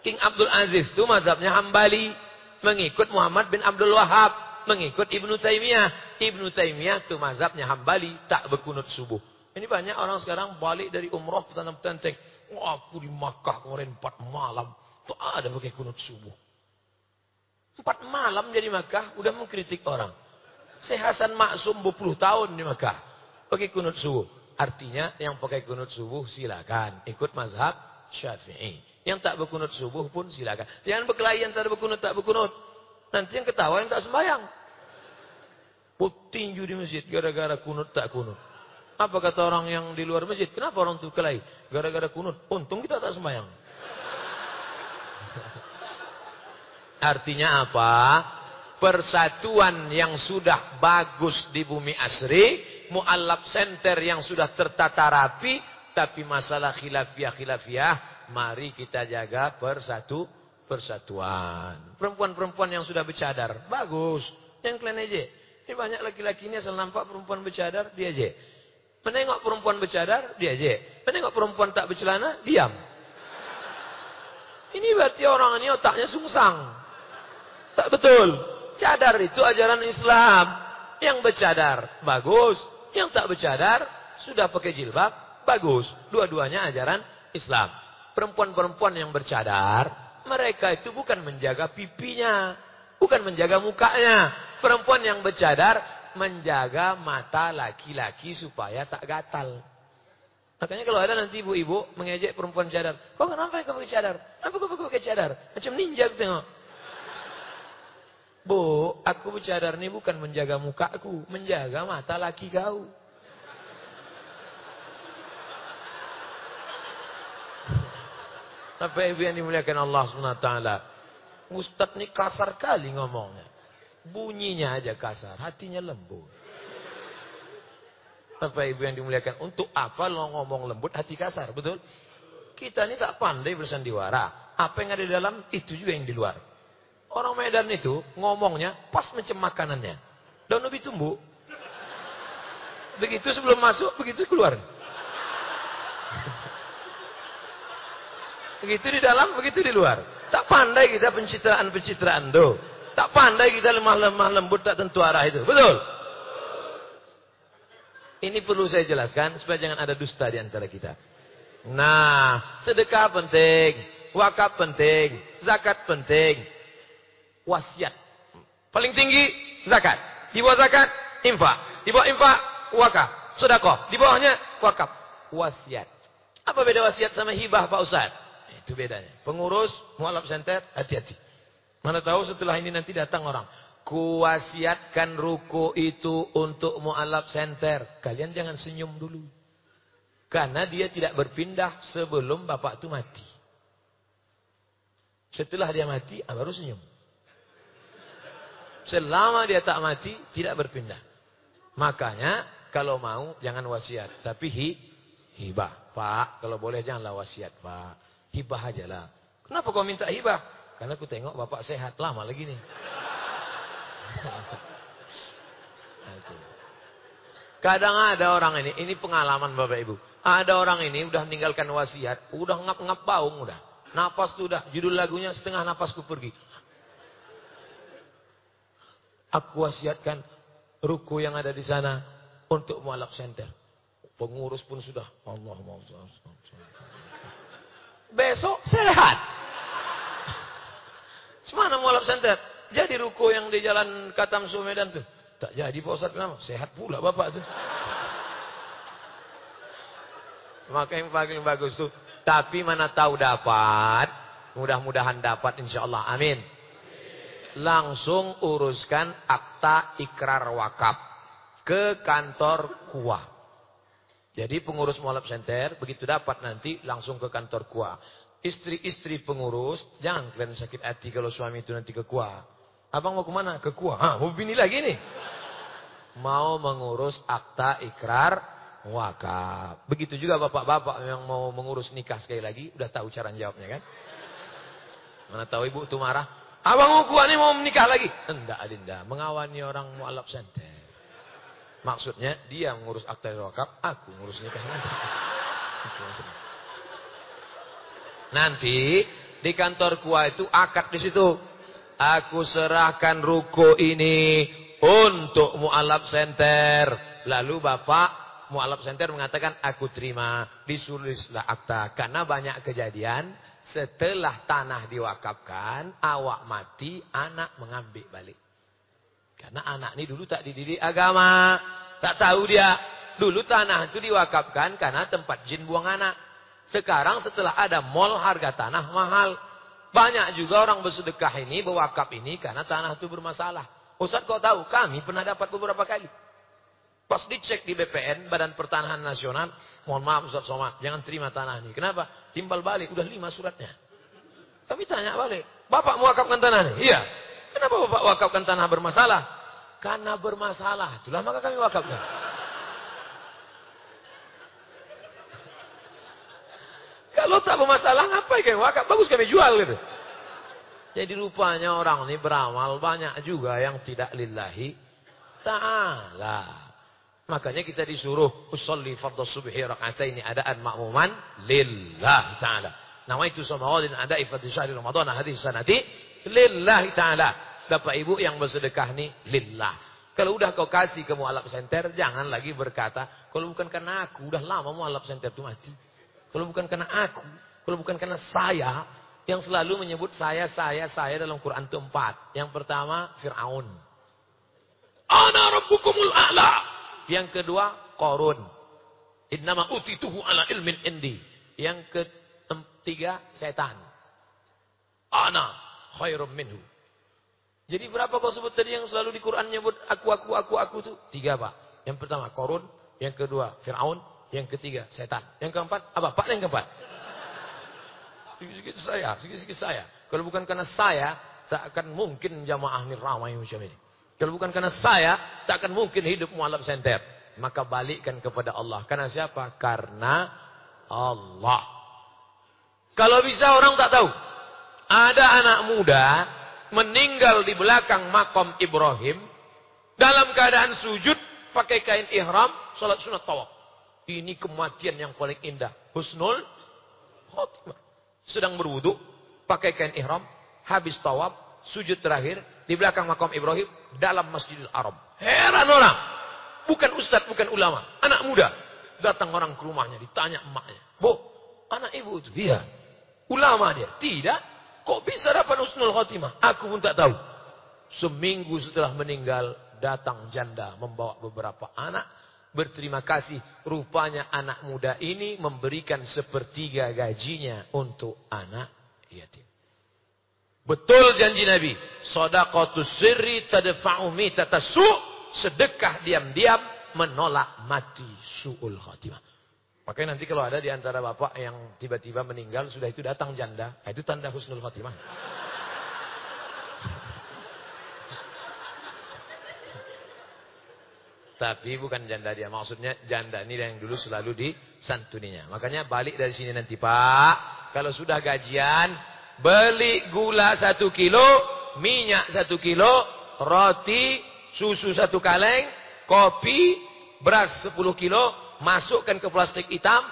King Abdul Aziz itu mazhabnya Hambali. Mengikut Muhammad bin Abdul Wahab. Mengikut Ibnu Taimiyah. Ibnu Taimiyah itu mazhabnya Hambali. Tak berkunut subuh. Ini banyak orang sekarang balik dari umroh petanam tenteng. Oh, aku di Makkah kemarin empat malam. Tak ada pakai kunut subuh. Empat malam jadi Makkah. Udah mengkritik orang. Saya Hasan Maksum 20 tahun di Makkah. Pakai kunut subuh. Artinya yang pakai kunut subuh silakan. Ikut mazhab syafi'i. Yang tak berkunut subuh pun silakan. Jangan berkelahi antara berkunut tak berkunut. Nanti yang ketawa yang tak sembahyang. Tinju di masjid gara-gara kunut tak kunut. Apa kata orang yang di luar masjid? Kenapa orang itu kelahi? Gara-gara kunut. Untung kita tak sembahyang. *laughs* Artinya apa? Persatuan yang sudah bagus di bumi asri. Mu'allab center yang sudah tertata rapi. Tapi masalah khilafiah-khilafiah mari kita jaga persatu persatuan. Perempuan-perempuan yang sudah bercadar, bagus. Yang kalian aja. Ini banyak laki-laki ini asal nampak perempuan bercadar, dia aja. Menengok perempuan bercadar, dia aja. Menengok perempuan tak bercelana, diam. Ini berarti orang ini otaknya sungsang. Tak betul. Cadar itu ajaran Islam. Yang bercadar, bagus. Yang tak bercadar, sudah pakai jilbab, bagus. Dua-duanya ajaran Islam perempuan-perempuan yang bercadar, mereka itu bukan menjaga pipinya, bukan menjaga mukanya. Perempuan yang bercadar menjaga mata laki-laki supaya tak gatal. Makanya kalau ada nanti ibu-ibu mengejek perempuan cadar, kok kenapa kau pakai cadar? Apa kau pakai cadar? Macam ninja aku tengok. Bu, aku bercadar ini bukan menjaga mukaku, menjaga mata laki kau. Bapak Ibu yang dimuliakan Allah SWT. Ustadz ini kasar kali ngomongnya. Bunyinya aja kasar, hatinya lembut. Bapak Ibu yang dimuliakan, untuk apa lo ngomong lembut, hati kasar, betul? Kita ini tak pandai bersandiwara. Apa yang ada di dalam, itu juga yang di luar. Orang Medan itu ngomongnya pas macam makanannya. Daun ubi tumbuh. Begitu sebelum masuk, begitu keluar. Begitu di dalam, begitu di luar. Tak pandai kita pencitraan-pencitraan do. Tak pandai kita lemah-lemah lembut tak tentu arah itu. Betul? Ini perlu saya jelaskan supaya jangan ada dusta di antara kita. Nah, sedekah penting, wakaf penting, zakat penting, wasiat. Paling tinggi zakat. Di bawah zakat, infak. Di bawah infak, wakaf. Sedekah. Di bawahnya wakaf. Wasiat. Apa beda wasiat sama hibah Pak Ustaz? Itu bedanya. Pengurus mualaf center, hati-hati. Mana tahu setelah ini nanti datang orang. Kuwasiatkan ruku itu untuk mualaf center. Kalian jangan senyum dulu. Karena dia tidak berpindah sebelum bapak itu mati. Setelah dia mati, ah, baru senyum. Selama dia tak mati, tidak berpindah. Makanya, kalau mau, jangan wasiat. Tapi hi, hibah. Pak, kalau boleh janganlah wasiat, Pak. Hibah aja lah. Kenapa kau minta hibah? Karena aku tengok bapak sehat. Lama lagi nih. *laughs* Kadang ada orang ini, ini pengalaman Bapak Ibu. Ada orang ini udah meninggalkan wasiat, udah ngap-ngap baung udah. Napas tuh udah, judul lagunya setengah napasku pergi. Aku wasiatkan ruku yang ada di sana untuk mualaf center. Pengurus pun sudah. Allah Besok sehat. Semana mualaf center? Jadi ruko yang di jalan Katam Sumedan tuh. Tak jadi Ustaz kenapa? Sehat pula Bapak tuh. Maka yang paling bagus tuh. Tapi mana tahu dapat. Mudah-mudahan dapat insya Allah. Amin. Langsung uruskan akta ikrar wakaf. Ke kantor KUA. Jadi pengurus mualaf center. Begitu dapat nanti langsung ke kantor KUA. Istri-istri pengurus. Jangan kalian sakit hati kalau suami itu nanti ke KUA. Abang mau ke mana? Ke kuah. Ah, mau bini lagi nih. Mau mengurus akta ikrar wakaf. Begitu juga bapak-bapak yang mau mengurus nikah sekali lagi. Udah tahu cara jawabnya kan? Mana tahu ibu tuh marah. Abang mau kuah nih mau menikah lagi. Enggak Adinda. Mengawani orang mualaf santai. Maksudnya dia mengurus akta wakaf. Aku ngurus nikah nanti. Nanti di kantor kuah itu akad di situ. Aku serahkan ruko ini untuk mu'alaf center. Lalu bapak mu'alaf center mengatakan aku terima. Disulislah akta. Karena banyak kejadian. Setelah tanah diwakafkan. Awak mati. Anak mengambil balik. Karena anak ini dulu tak dididik agama. Tak tahu dia. Dulu tanah itu diwakafkan karena tempat jin buang anak. Sekarang setelah ada mall harga tanah mahal. Banyak juga orang bersedekah ini, berwakaf ini karena tanah itu bermasalah. Ustaz kau tahu, kami pernah dapat beberapa kali. Pas dicek di BPN, Badan Pertanahan Nasional, mohon maaf Ustaz Somad, jangan terima tanah ini. Kenapa? Timbal balik, udah lima suratnya. Kami tanya balik, Bapak mewakafkan tanah ini? Iya. Kenapa Bapak wakafkan tanah bermasalah? Karena bermasalah, itulah maka kami wakafkan. Kalau tak bermasalah ngapain kami wakaf? Bagus kami jual gitu. Jadi rupanya orang ini beramal banyak juga yang tidak lillahi ta'ala. Makanya kita disuruh usolli fardhu subhi raka'ataini adaan ma'muman lillahi ta'ala. Nama itu sama wadin adai fardhu syahri Ramadan hadis sanati lillahi ta'ala. Bapak Ibu yang bersedekah ini lillah. Kalau udah kau kasih ke mualaf center, jangan lagi berkata, kalau bukan karena aku, udah lama mualaf center itu mati. Kalau bukan karena aku, kalau bukan karena saya, yang selalu menyebut saya, saya, saya dalam Quran itu empat. Yang pertama, Fir'aun. Ana rabbukumul a'la. Yang kedua, Korun. Innama utituhu ala ilmin indi. Yang ketiga, setan. Ana khairum minhu. Jadi berapa kau sebut tadi yang selalu di Quran nyebut aku, aku, aku, aku itu? Tiga pak. Yang pertama, Korun. Yang kedua, Fir'aun. Yang ketiga, setan. Yang keempat, apa? Pak yang keempat. Sikit-sikit saya, sikit-sikit saya. Kalau bukan karena saya, tak akan mungkin jamaah ini ramai macam ini. Kalau bukan karena saya, tak akan mungkin hidup mualaf senter. Maka balikkan kepada Allah. Karena siapa? Karena Allah. Kalau bisa orang tak tahu. Ada anak muda meninggal di belakang makom Ibrahim. Dalam keadaan sujud, pakai kain ihram, salat sunat tawaf. Ini kematian yang paling indah. Husnul khotimah. Sedang berwudu, pakai kain ihram, habis tawaf, sujud terakhir di belakang makam Ibrahim dalam Masjidil Haram. Heran orang. Bukan ustadz, bukan ulama, anak muda. Datang orang ke rumahnya, ditanya emaknya. Bu, anak ibu itu? Iya. Ulama dia? Tidak. Kok bisa dapat husnul khotimah? Aku pun tak tahu. Seminggu setelah meninggal, datang janda membawa beberapa anak Berterima kasih rupanya anak muda ini memberikan sepertiga gajinya untuk anak yatim. Betul janji Nabi. Sadaqatus sirri tadfa'u mitatasu. Sedekah diam-diam menolak mati su'ul khatimah. Makanya nanti kalau ada di antara bapak yang tiba-tiba meninggal, sudah itu datang janda. Itu tanda husnul khatimah. Tapi bukan janda dia. Maksudnya janda ini yang dulu selalu disantuninya. Makanya balik dari sini nanti Pak. Kalau sudah gajian. Beli gula satu kilo. Minyak satu kilo. Roti. Susu satu kaleng. Kopi. beras 10 kilo, masukkan ke plastik hitam,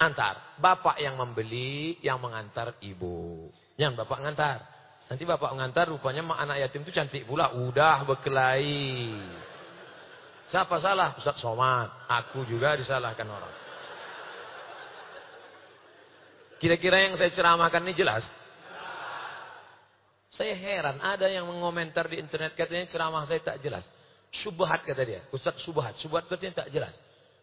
antar. Bapak yang membeli, yang mengantar ibu. Yang bapak mengantar. Nanti bapak mengantar, rupanya anak yatim itu cantik pula. Udah berkelahi. Siapa salah? Ustaz Somad. Aku juga disalahkan orang. Kira-kira yang saya ceramahkan ini jelas? Saya heran, ada yang mengomentar di internet katanya ceramah saya tak jelas. Subhat kata dia. Ustaz subhat. Subhat katanya tak jelas.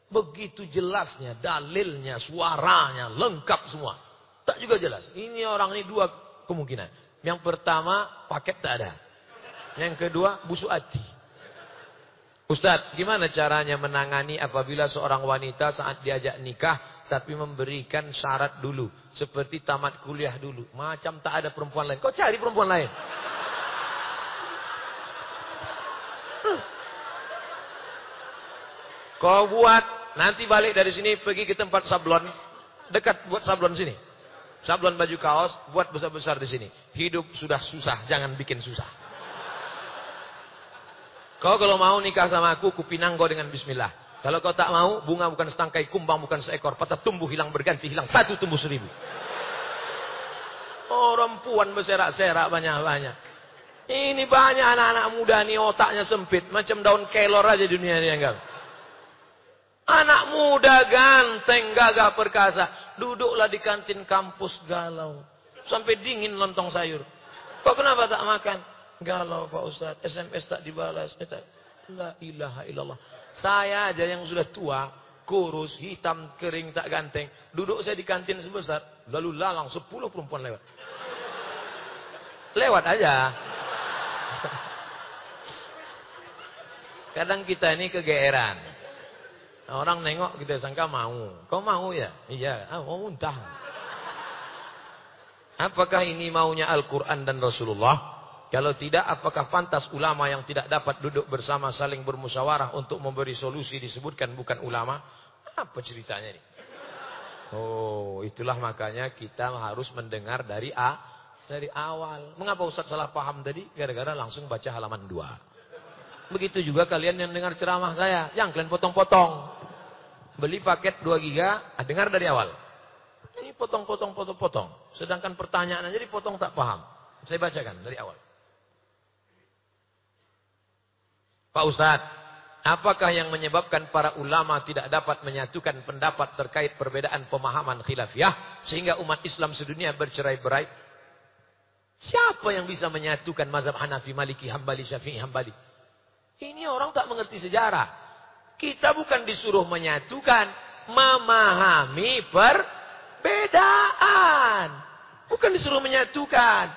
Begitu jelasnya, dalilnya, suaranya, lengkap semua. Tak juga jelas. Ini orang ini dua kemungkinan. Yang pertama, paket tak ada. Yang kedua, busuk hati. Ustaz, gimana caranya menangani apabila seorang wanita saat diajak nikah tapi memberikan syarat dulu. Seperti tamat kuliah dulu. Macam tak ada perempuan lain. Kau cari perempuan lain. Kau buat, nanti balik dari sini pergi ke tempat sablon. Dekat buat sablon sini. Sablon baju kaos, buat besar-besar di sini. Hidup sudah susah, jangan bikin susah. Kau kalau mau nikah sama aku, kupinang kau dengan bismillah. Kalau kau tak mau, bunga bukan setangkai, kumbang bukan seekor. Patah tumbuh hilang berganti, hilang satu tumbuh seribu. Orang puan berserak-serak banyak-banyak. Ini banyak anak-anak muda nih otaknya sempit. Macam daun kelor aja dunia ini enggak. Anak muda ganteng, gagah perkasa. Duduklah di kantin kampus galau. Sampai dingin lontong sayur. Kok kenapa tak makan? Galau Pak Ustaz. SMS tak dibalas. La ilaha illallah. Saya aja yang sudah tua. Kurus, hitam, kering, tak ganteng. Duduk saya di kantin sebesar. Lalu lalang sepuluh perempuan lewat. Lewat aja. *laughs* Kadang kita ini kegeeran. Orang nengok kita sangka mau. Kau mau ya? Iya. Ah, mau muntah. Apakah ini maunya Al-Quran dan Rasulullah? Kalau tidak, apakah pantas ulama yang tidak dapat duduk bersama saling bermusyawarah untuk memberi solusi disebutkan bukan ulama? Apa ceritanya ini? Oh, itulah makanya kita harus mendengar dari A, dari awal. Mengapa Ustaz salah paham tadi? Gara-gara langsung baca halaman 2. Begitu juga kalian yang dengar ceramah saya. Yang kalian potong-potong. Beli paket 2 giga, ah, dengar dari awal. Ini potong-potong, potong-potong. Sedangkan pertanyaan aja dipotong tak paham. Saya bacakan dari awal. Pak Ustadz, apakah yang menyebabkan para ulama tidak dapat menyatukan pendapat terkait perbedaan pemahaman khilafiyah sehingga umat Islam sedunia bercerai-berai? Siapa yang bisa menyatukan mazhab Hanafi, Maliki, Hambali, Syafi'i, Hambali? Ini orang tak mengerti sejarah. Kita bukan disuruh menyatukan, memahami perbedaan. Bukan disuruh menyatukan.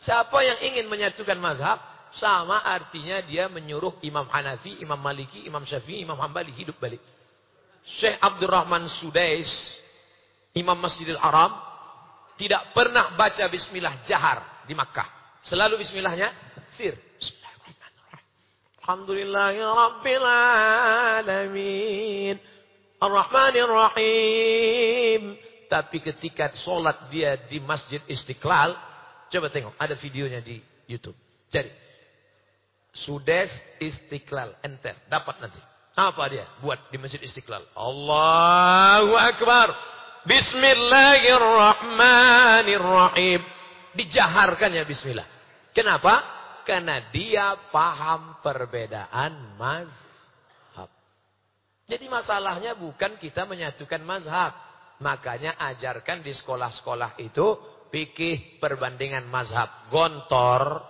Siapa yang ingin menyatukan mazhab, sama artinya dia menyuruh Imam Hanafi, Imam Maliki, Imam Syafi'i, Imam Hambali hidup balik. Syekh Abdurrahman Sudais, Imam Masjidil Haram, tidak pernah baca bismillah jahar di Makkah. Selalu bismillahnya sir. Alhamdulillahi Rabbil Alamin. Ar-Rahmanir Rahim. Tapi ketika sholat dia di Masjid Istiqlal. Coba tengok. Ada videonya di Youtube. Jadi. Sudes Istiqlal. Enter. Dapat nanti. Apa dia buat di Masjid Istiqlal? Allahu Akbar. Bismillahirrahmanirrahim. Dijaharkan ya Bismillah. Kenapa? Karena dia paham perbedaan mazhab. Jadi masalahnya bukan kita menyatukan mazhab. Makanya ajarkan di sekolah-sekolah itu pikir perbandingan mazhab. Gontor,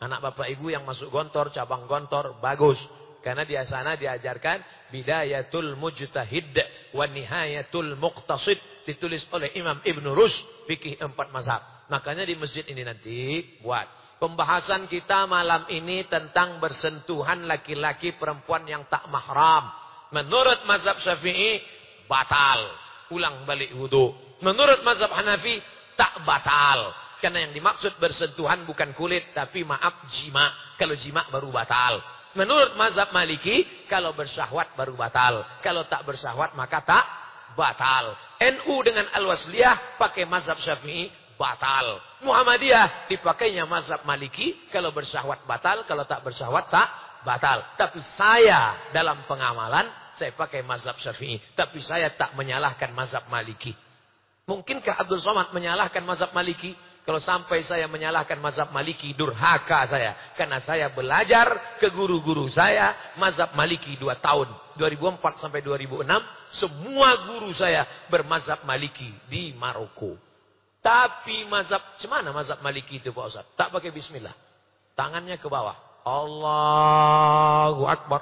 anak bapak ibu yang masuk gontor, cabang gontor, bagus. Karena di sana diajarkan bidayatul mujtahid wa nihayatul muqtasid ditulis oleh Imam Ibn Rus fikih empat mazhab. Makanya di masjid ini nanti buat Pembahasan kita malam ini tentang bersentuhan laki-laki perempuan yang tak mahram. Menurut mazhab syafi'i, batal. Ulang balik wudhu. Menurut mazhab Hanafi, tak batal. Karena yang dimaksud bersentuhan bukan kulit, tapi maaf jima. Kalau jima baru batal. Menurut mazhab Maliki, kalau bersyahwat baru batal. Kalau tak bersyahwat maka tak batal. NU dengan Al-Wasliyah pakai mazhab Syafi'i batal. Muhammadiyah dipakainya mazhab Maliki, kalau bersyahwat batal, kalau tak bersyahwat tak batal. Tapi saya dalam pengamalan, saya pakai mazhab syafi'i. Tapi saya tak menyalahkan mazhab maliki. Mungkinkah Abdul Somad menyalahkan mazhab maliki? Kalau sampai saya menyalahkan mazhab maliki, durhaka saya. Karena saya belajar ke guru-guru saya, mazhab maliki 2 tahun. 2004 sampai 2006, semua guru saya bermazhab maliki di Maroko. Tapi mazhab, cemana mazhab maliki itu Pak Ustaz? Tak pakai bismillah. Tangannya ke bawah. Allahu Akbar.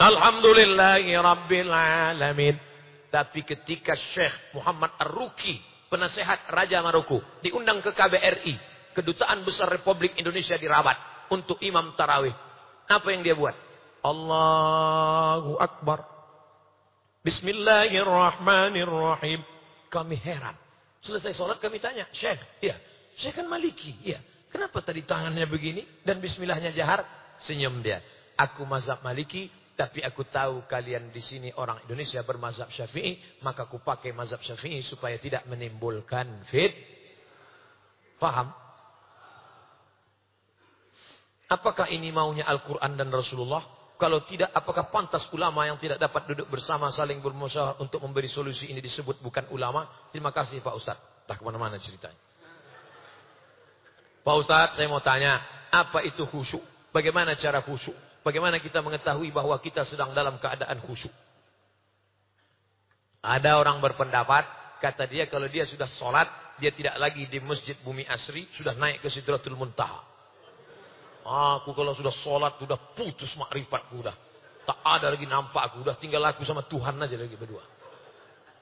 Alhamdulillahi Rabbil Alamin. Tapi ketika Syekh Muhammad Ar-Ruki penasehat Raja Maroko, diundang ke KBRI, Kedutaan Besar Republik Indonesia di Rabat, untuk imam tarawih. Apa yang dia buat? Allahu Akbar. Bismillahirrahmanirrahim. Kami heran. Selesai sholat kami tanya, Syekh, ya, saya kan maliki, ya. Kenapa tadi tangannya begini dan bismillahnya jahar? Senyum dia. Aku mazhab maliki, tapi aku tahu kalian di sini orang Indonesia bermazhab Syafi'i, maka aku pakai mazhab Syafi'i supaya tidak menimbulkan fit. Paham? Apakah ini maunya Al-Quran dan Rasulullah? Kalau tidak, apakah pantas ulama yang tidak dapat duduk bersama saling bermusyawarah untuk memberi solusi ini disebut bukan ulama? Terima kasih Pak Ustaz. Tak ke mana-mana ceritanya. Pak Ustaz, saya mau tanya, apa itu khusyuk? Bagaimana cara khusyuk? Bagaimana kita mengetahui bahwa kita sedang dalam keadaan khusyuk? Ada orang berpendapat, kata dia kalau dia sudah sholat, dia tidak lagi di masjid bumi asri, sudah naik ke sidratul muntaha. Aku kalau sudah sholat, sudah putus makrifat, sudah. Tak ada lagi nampak aku, tinggal aku sama Tuhan aja lagi berdua.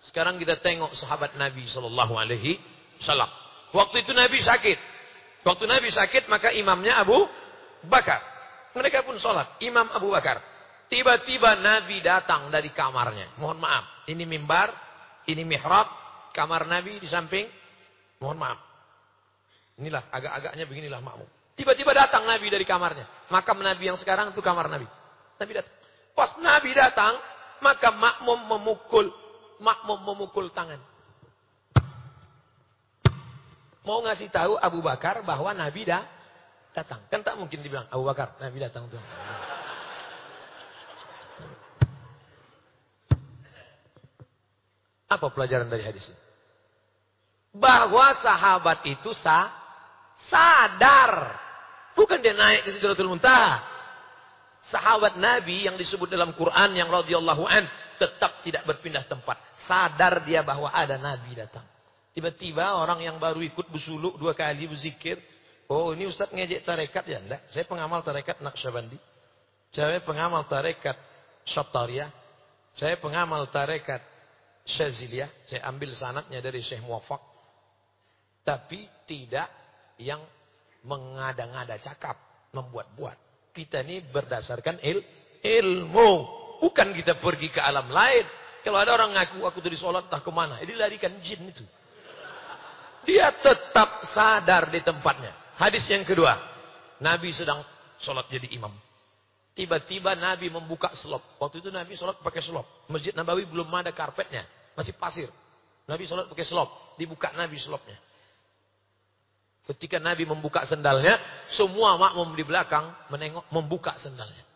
Sekarang kita tengok sahabat Nabi Shallallahu Alaihi Wasallam. Waktu itu Nabi sakit. Waktu Nabi sakit, maka imamnya Abu Bakar. Mereka pun sholat. Imam Abu Bakar. Tiba-tiba Nabi datang dari kamarnya. Mohon maaf. Ini mimbar. Ini mihrab. Kamar Nabi di samping. Mohon maaf. Inilah agak-agaknya beginilah makmum. Tiba-tiba datang Nabi dari kamarnya. Makam Nabi yang sekarang itu kamar Nabi. Nabi datang. Pas Nabi datang, maka makmum memukul makmum memukul tangan. Mau ngasih tahu Abu Bakar bahwa Nabi dah datang. Kan tak mungkin dibilang Abu Bakar, Nabi datang tuh. Apa pelajaran dari hadis ini? Bahwa sahabat itu sa sadar. Bukan dia naik ke Sidratul Muntaha. Sahabat Nabi yang disebut dalam Quran yang radhiyallahu an tetap tidak berpindah tempat. Sadar dia bahwa ada Nabi datang. Tiba-tiba orang yang baru ikut bersuluk dua kali berzikir, Oh ini Ustaz ngejek tarekat ya? Enggak. Saya pengamal tarekat Naqsyabandi. Saya pengamal tarekat Syattariyah. Saya pengamal tarekat Syaziliyah. Saya ambil sanatnya dari Syekh Muwafaq. Tapi tidak yang mengada-ngada cakap. Membuat-buat. Kita ini berdasarkan il, ilmu. Bukan kita pergi ke alam lain. Kalau ada orang ngaku aku tadi sholat entah ke mana. Ini larikan jin itu. Dia tetap sadar di tempatnya. Hadis yang kedua. Nabi sedang sholat jadi imam. Tiba-tiba Nabi membuka selop. Waktu itu Nabi sholat pakai selop. Masjid Nabawi belum ada karpetnya. Masih pasir. Nabi sholat pakai selop. Dibuka Nabi selopnya. Ketika Nabi membuka sendalnya, semua makmum di belakang menengok membuka sendalnya.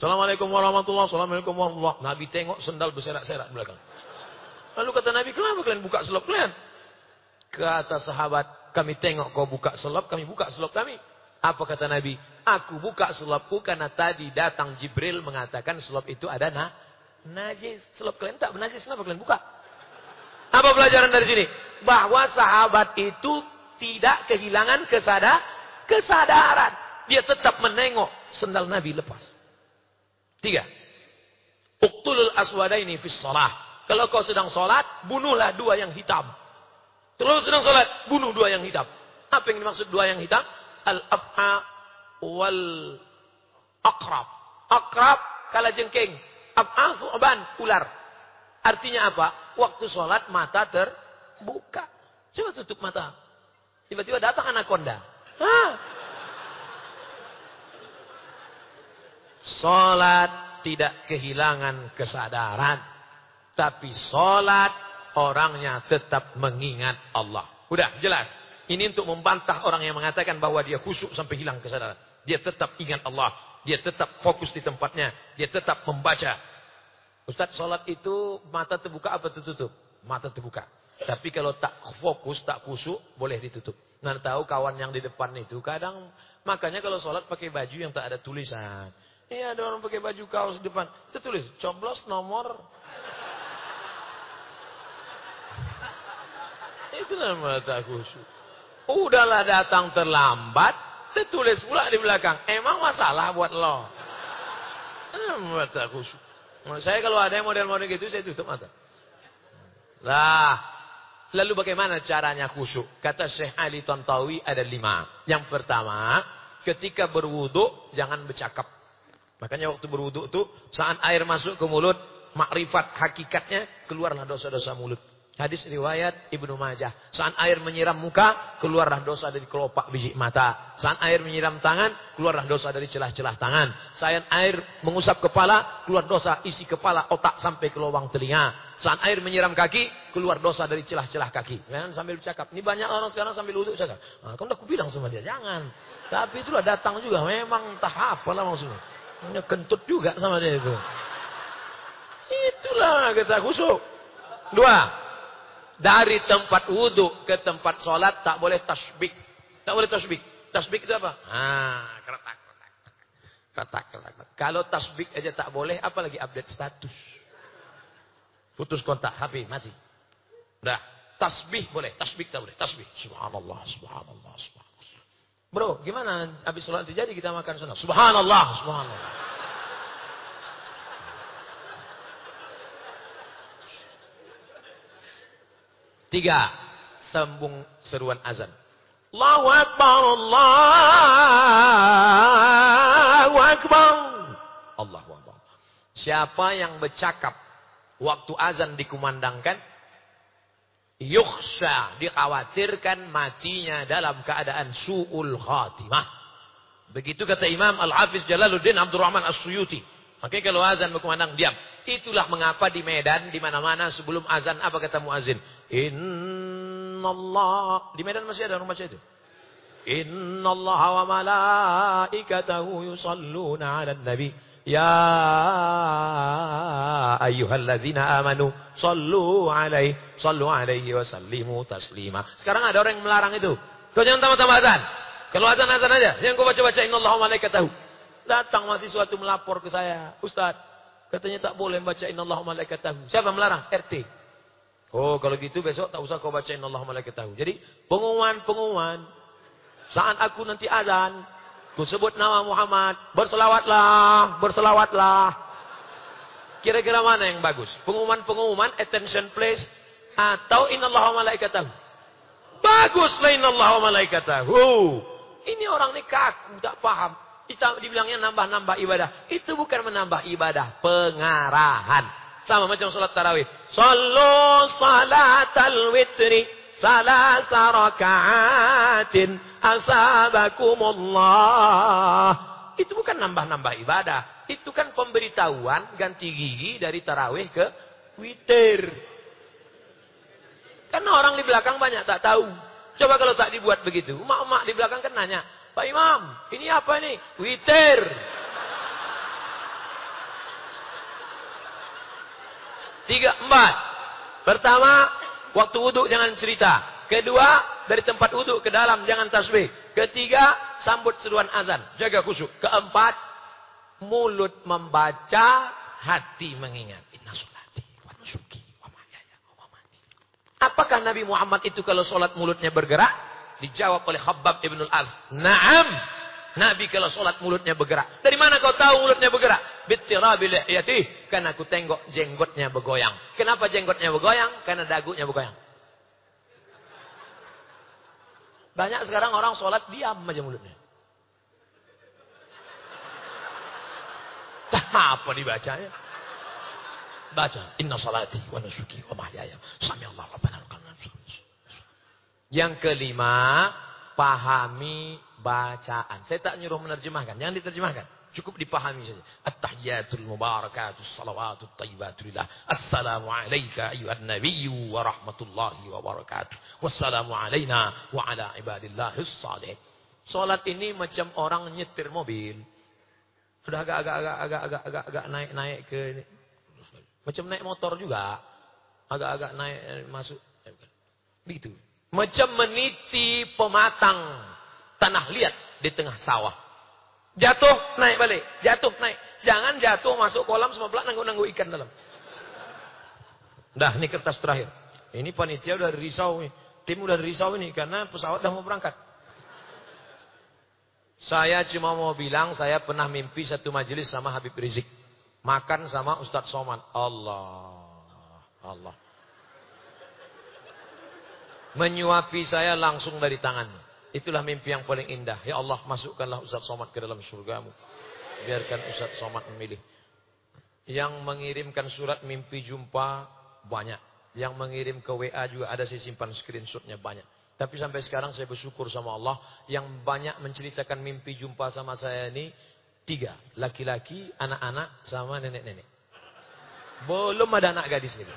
Assalamualaikum warahmatullahi wabarakatuh. warahmatullahi Nabi tengok sendal berserak-serak belakang. Lalu kata Nabi, kenapa kalian buka selop kalian? Kata sahabat, kami tengok kau buka selop, kami buka selop kami. Apa kata Nabi? Aku buka selopku karena tadi datang Jibril mengatakan selop itu ada na najis. Selop kalian tak najis, kenapa kalian buka? Apa pelajaran dari sini? Bahwa sahabat itu tidak kehilangan kesada kesadaran. Dia tetap menengok sendal Nabi lepas. Tiga. Uktulul aswadaini fis salah. Kalau kau sedang sholat, bunuhlah dua yang hitam. Terus sedang sholat, bunuh dua yang hitam. Apa yang dimaksud dua yang hitam? Al-af'a wal akrab. Akrab kala jengking. Af'a fu'ban, ular. Artinya apa? Waktu sholat mata terbuka. Coba tutup mata. Tiba-tiba datang anaconda. Hah? Sholat tidak kehilangan kesadaran. Tapi sholat orangnya tetap mengingat Allah. Udah, jelas. Ini untuk membantah orang yang mengatakan bahwa dia khusyuk sampai hilang kesadaran. Dia tetap ingat Allah. Dia tetap fokus di tempatnya. Dia tetap membaca. Ustaz, sholat itu mata terbuka apa tertutup? Mata terbuka. Tapi kalau tak fokus, tak kusuk, boleh ditutup. Nggak tahu kawan yang di depan itu kadang makanya kalau sholat pakai baju yang tak ada tulisan. Iya ada orang pakai baju kaos di depan. Itu tulis coblos nomor. Itu nama tak kusuk. Udahlah datang terlambat, tertulis pula di belakang. Emang masalah buat lo. Mata kusuk. Saya kalau ada yang model-model gitu saya tutup mata. Lah, Lalu bagaimana caranya khusyuk? Kata Syekh Ali Tontawi ada lima. Yang pertama, ketika berwudhu jangan bercakap. Makanya waktu berwudhu itu saat air masuk ke mulut, makrifat hakikatnya keluarlah dosa-dosa mulut. Hadis riwayat Ibnu Majah. Saat air menyiram muka, keluarlah dosa dari kelopak biji mata. Saat air menyiram tangan, keluarlah dosa dari celah-celah tangan. Saat air mengusap kepala, keluar dosa isi kepala, otak sampai ke lubang telinga. Saat air menyiram kaki, keluar dosa dari celah-celah kaki. Kan sambil bercakap. Ini banyak orang sekarang sambil wudhu cakap. Nah, kan udah aku bilang sama dia, jangan. Tapi itulah datang juga. Memang entah apalah maksudnya. Hanya kentut juga sama dia itu. Itulah kata khusuk. Dua, dari tempat wudhu ke tempat sholat tak boleh tasbih. Tak boleh tasbih. Tasbih itu apa? Ah, keretak, keretak. Kalau tasbih aja tak boleh, apalagi update status. Putus kontak HP masih. Udah, tasbih boleh, tasbih tak boleh, tasbih. Subhanallah, subhanallah, subhanallah. Bro, gimana habis sholat itu jadi kita makan sana? Subhanallah, subhanallah. Tiga, sambung seruan azan. Allahu Akbar, Allahu Akbar. Allahu Akbar. Siapa yang bercakap waktu azan dikumandangkan, yukhsha, dikhawatirkan matinya dalam keadaan su'ul khatimah. Begitu kata Imam Al-Hafiz Jalaluddin Abdurrahman As-Suyuti. Makanya kalau azan berkumandang, diam. Itulah mengapa di Medan, di mana-mana sebelum azan, apa kata muazin? Allah Di Medan masih ada rumah saya itu. Allah wa malaikatahu yusalluna ala nabi. Ya ayyuhalladzina amanu sallu alaihi sallu alaihi wa sallimu taslima. Sekarang ada orang yang melarang itu. Kau jangan tambah-tambah azan. Kalau azan-azan aja, jangan kau baca-baca Allah wa malaikatahu. Datang masih suatu melapor ke saya, Ustaz, katanya tak boleh baca Allah wa malaikatahu. Siapa melarang? RT. Oh, kalau gitu besok tak usah kau bacain Allah tahu. Jadi, pengumuman-pengumuman. Saat aku nanti azan, ku sebut nama Muhammad, berselawatlah, berselawatlah. Kira-kira mana yang bagus? Pengumuman-pengumuman, attention please, atau innallaha malaikatahu. Baguslah innallaha malaikatahu. Ini orang ini kaku, tak paham. Kita dibilangnya nambah-nambah ibadah. Itu bukan menambah ibadah, pengarahan. Sama macam salat tarawih. Sallu salatal witri salasa asabakumullah. Itu bukan nambah-nambah ibadah. Itu kan pemberitahuan ganti gigi dari tarawih ke witir. Karena orang di belakang banyak tak tahu. Coba kalau tak dibuat begitu. Mak-mak di belakang kan nanya. Pak Imam, ini apa ini? Witir. Tiga, empat. Pertama, waktu wudhu jangan cerita. Kedua, dari tempat wudhu ke dalam jangan tasbih. Ketiga, sambut seruan azan. Jaga khusyuk. Keempat, mulut membaca, hati mengingat. Inna wa nusuki wa mahyaya wa mati. Apakah Nabi Muhammad itu kalau solat mulutnya bergerak? Dijawab oleh Khabbab ibn al-Alf. Naam. Nabi kalau sholat mulutnya bergerak. Dari mana kau tahu mulutnya bergerak? Bittirabil lihyatih. Karena aku tengok jenggotnya bergoyang. Kenapa jenggotnya bergoyang? Karena dagunya bergoyang. Banyak sekarang orang sholat diam aja mulutnya. Apa dibacanya? Baca. Inna salati wa nusuki wa mahyaya. Sami Allah Yang kelima, pahami bacaan. Saya tak nyuruh menerjemahkan, jangan diterjemahkan. Cukup dipahami saja. At-tahiyatul mubarakatus salawatut tayyibatulillah. Assalamu alayka ayuhan nabiyyu wa rahmatullahi wa barakatuh. Wassalamu alayna wa ala ibadillahis salih. Salat ini macam orang nyetir mobil. Udah agak-agak agak-agak agak agak naik-naik ke ini. Macam naik motor juga. Agak-agak naik eh, masuk. Begitu. Macam meniti pematang tanah liat di tengah sawah. Jatuh, naik balik. Jatuh, naik. Jangan jatuh masuk kolam semua pelak nanggu-nanggu ikan dalam. Dah, ini kertas terakhir. Ini panitia udah risau nih. Tim udah risau ini karena pesawat udah mau berangkat. Saya cuma mau bilang saya pernah mimpi satu majelis sama Habib Rizik. Makan sama Ustadz Somad. Allah. Allah menyuapi saya langsung dari tangannya. Itulah mimpi yang paling indah. Ya Allah, masukkanlah Ustaz Somad ke dalam surgamu. Biarkan Ustaz Somad memilih. Yang mengirimkan surat mimpi jumpa banyak. Yang mengirim ke WA juga ada saya simpan screenshotnya banyak. Tapi sampai sekarang saya bersyukur sama Allah. Yang banyak menceritakan mimpi jumpa sama saya ini. Tiga. Laki-laki, anak-anak, sama nenek-nenek. Belum ada anak gadis ini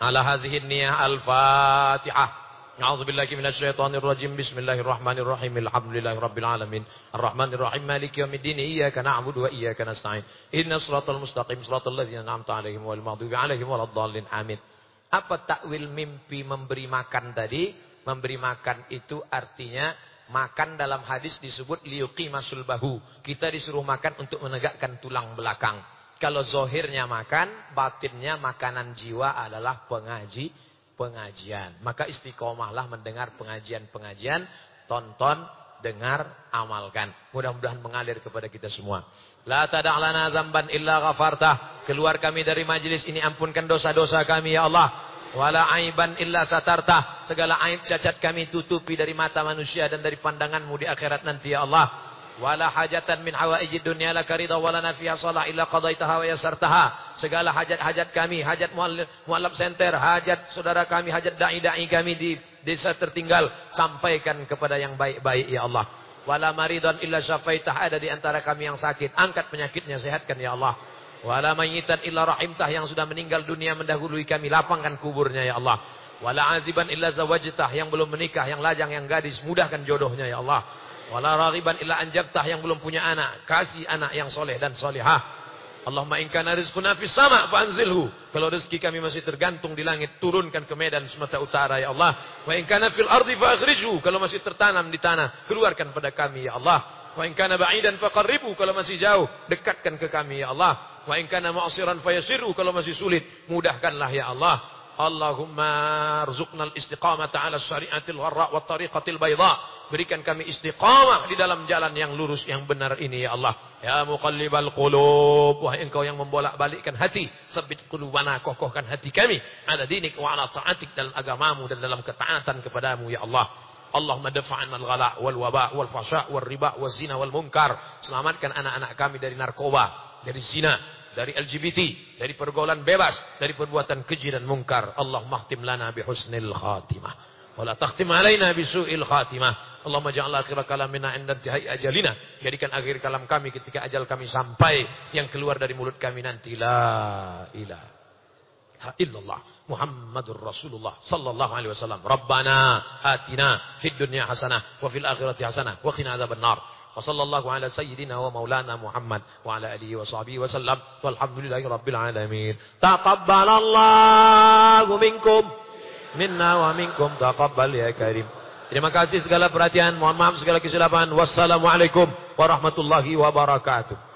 ala hazihi niyah al-fatihah أعوذ بالله من الشيطان الرجيم بسم الله الرحمن الرحيم الحمد لله رب العالمين الرحمن الرحيم مالك يوم الدين إياك نعبد وإياك نستعين إن الصراط المستقيم صراط الذين أنعمت عليهم والمغضوب عليهم ولا الضالين آمين Apa takwil mimpi memberi makan tadi? Memberi makan itu artinya makan dalam hadis disebut masul bahu. Kita disuruh makan untuk menegakkan tulang belakang. Kalau zohirnya makan, batinnya makanan jiwa adalah pengaji, pengajian. Maka istiqomahlah mendengar pengajian-pengajian, tonton, dengar, amalkan. Mudah-mudahan mengalir kepada kita semua. La tada'lana zamban illa ghafartah. Keluar kami dari majlis ini ampunkan dosa-dosa kami ya Allah. Wala aiban illa satartah. Segala aib cacat kami tutupi dari mata manusia dan dari pandanganmu di akhirat nanti ya Allah wala hajatan min hawaiji dunya laka ridha nafiya salah illa qadaitaha wa yasartaha segala hajat-hajat kami hajat muallaf center hajat saudara kami hajat dai-dai kami di desa tertinggal sampaikan kepada yang baik-baik ya Allah. Wala maridan illa syafaitah ada di antara kami yang sakit. Angkat penyakitnya sehatkan ya Allah. Wala mayyitan illa rahimtah yang sudah meninggal dunia mendahului kami lapangkan kuburnya ya Allah. Wala aziban illa zawajtah yang belum menikah yang lajang yang gadis mudahkan jodohnya ya Allah Wala raghiban illa anjabtah yang belum punya anak. Kasih anak yang soleh dan solehah. Allahumma inkana rizquna fis sama' fa'anzilhu. Kalau rezeki kami masih tergantung di langit, turunkan ke medan Sumatera Utara ya Allah. Wa inkana fil ardi fa'akhrijhu. Kalau masih tertanam di tanah, keluarkan pada kami ya Allah. Wa inkana ba'idan faqarribu. Kalau masih jauh, dekatkan ke kami ya Allah. Wa inkana ma'asiran fayasiru. Kalau masih sulit, mudahkanlah ya Allah. Allahumma rzuqnal istiqamata ala syariatil gharra wa tariqatil bayda. Berikan kami istiqamah di dalam jalan yang lurus yang benar ini ya Allah. Ya muqallibal qulub. Wahai engkau yang membolak-balikkan hati. Sabit qulubana kokohkan hati kami. Ada dinik wa ala ta'atik dalam agamamu dan dalam ketaatan kepadamu ya Allah. Allahumma dafa'an al-ghala wal waba wal fasha wal riba wal zina wal munkar. Selamatkan anak-anak kami dari narkoba, dari zina, dari LGBT, dari pergaulan bebas, dari perbuatan keji dan mungkar. Allahumma khtim lana bihusnil khatimah. Wala takhtim alaina bisu'il khatimah. Allahumma ja'al akhir kalamina inda intihai ajalina. Jadikan akhir kalam kami ketika ajal kami sampai yang keluar dari mulut kami nanti la ilaha illallah Muhammadur Rasulullah sallallahu alaihi wasallam. Rabbana atina fid dunya hasanah wa fil akhirati hasanah wa qina adzabannar. Wa sallallahu ala sayyidina wa maulana Muhammad wa ala alihi wa sahbihi wa sallam. Walhamdulillahi rabbil alamin. Taqabbalallahu minkum minna wa minkum taqabbal ya karim. Terima kasih segala perhatian. Mohon maaf segala kesilapan. Wassalamualaikum warahmatullahi wabarakatuh.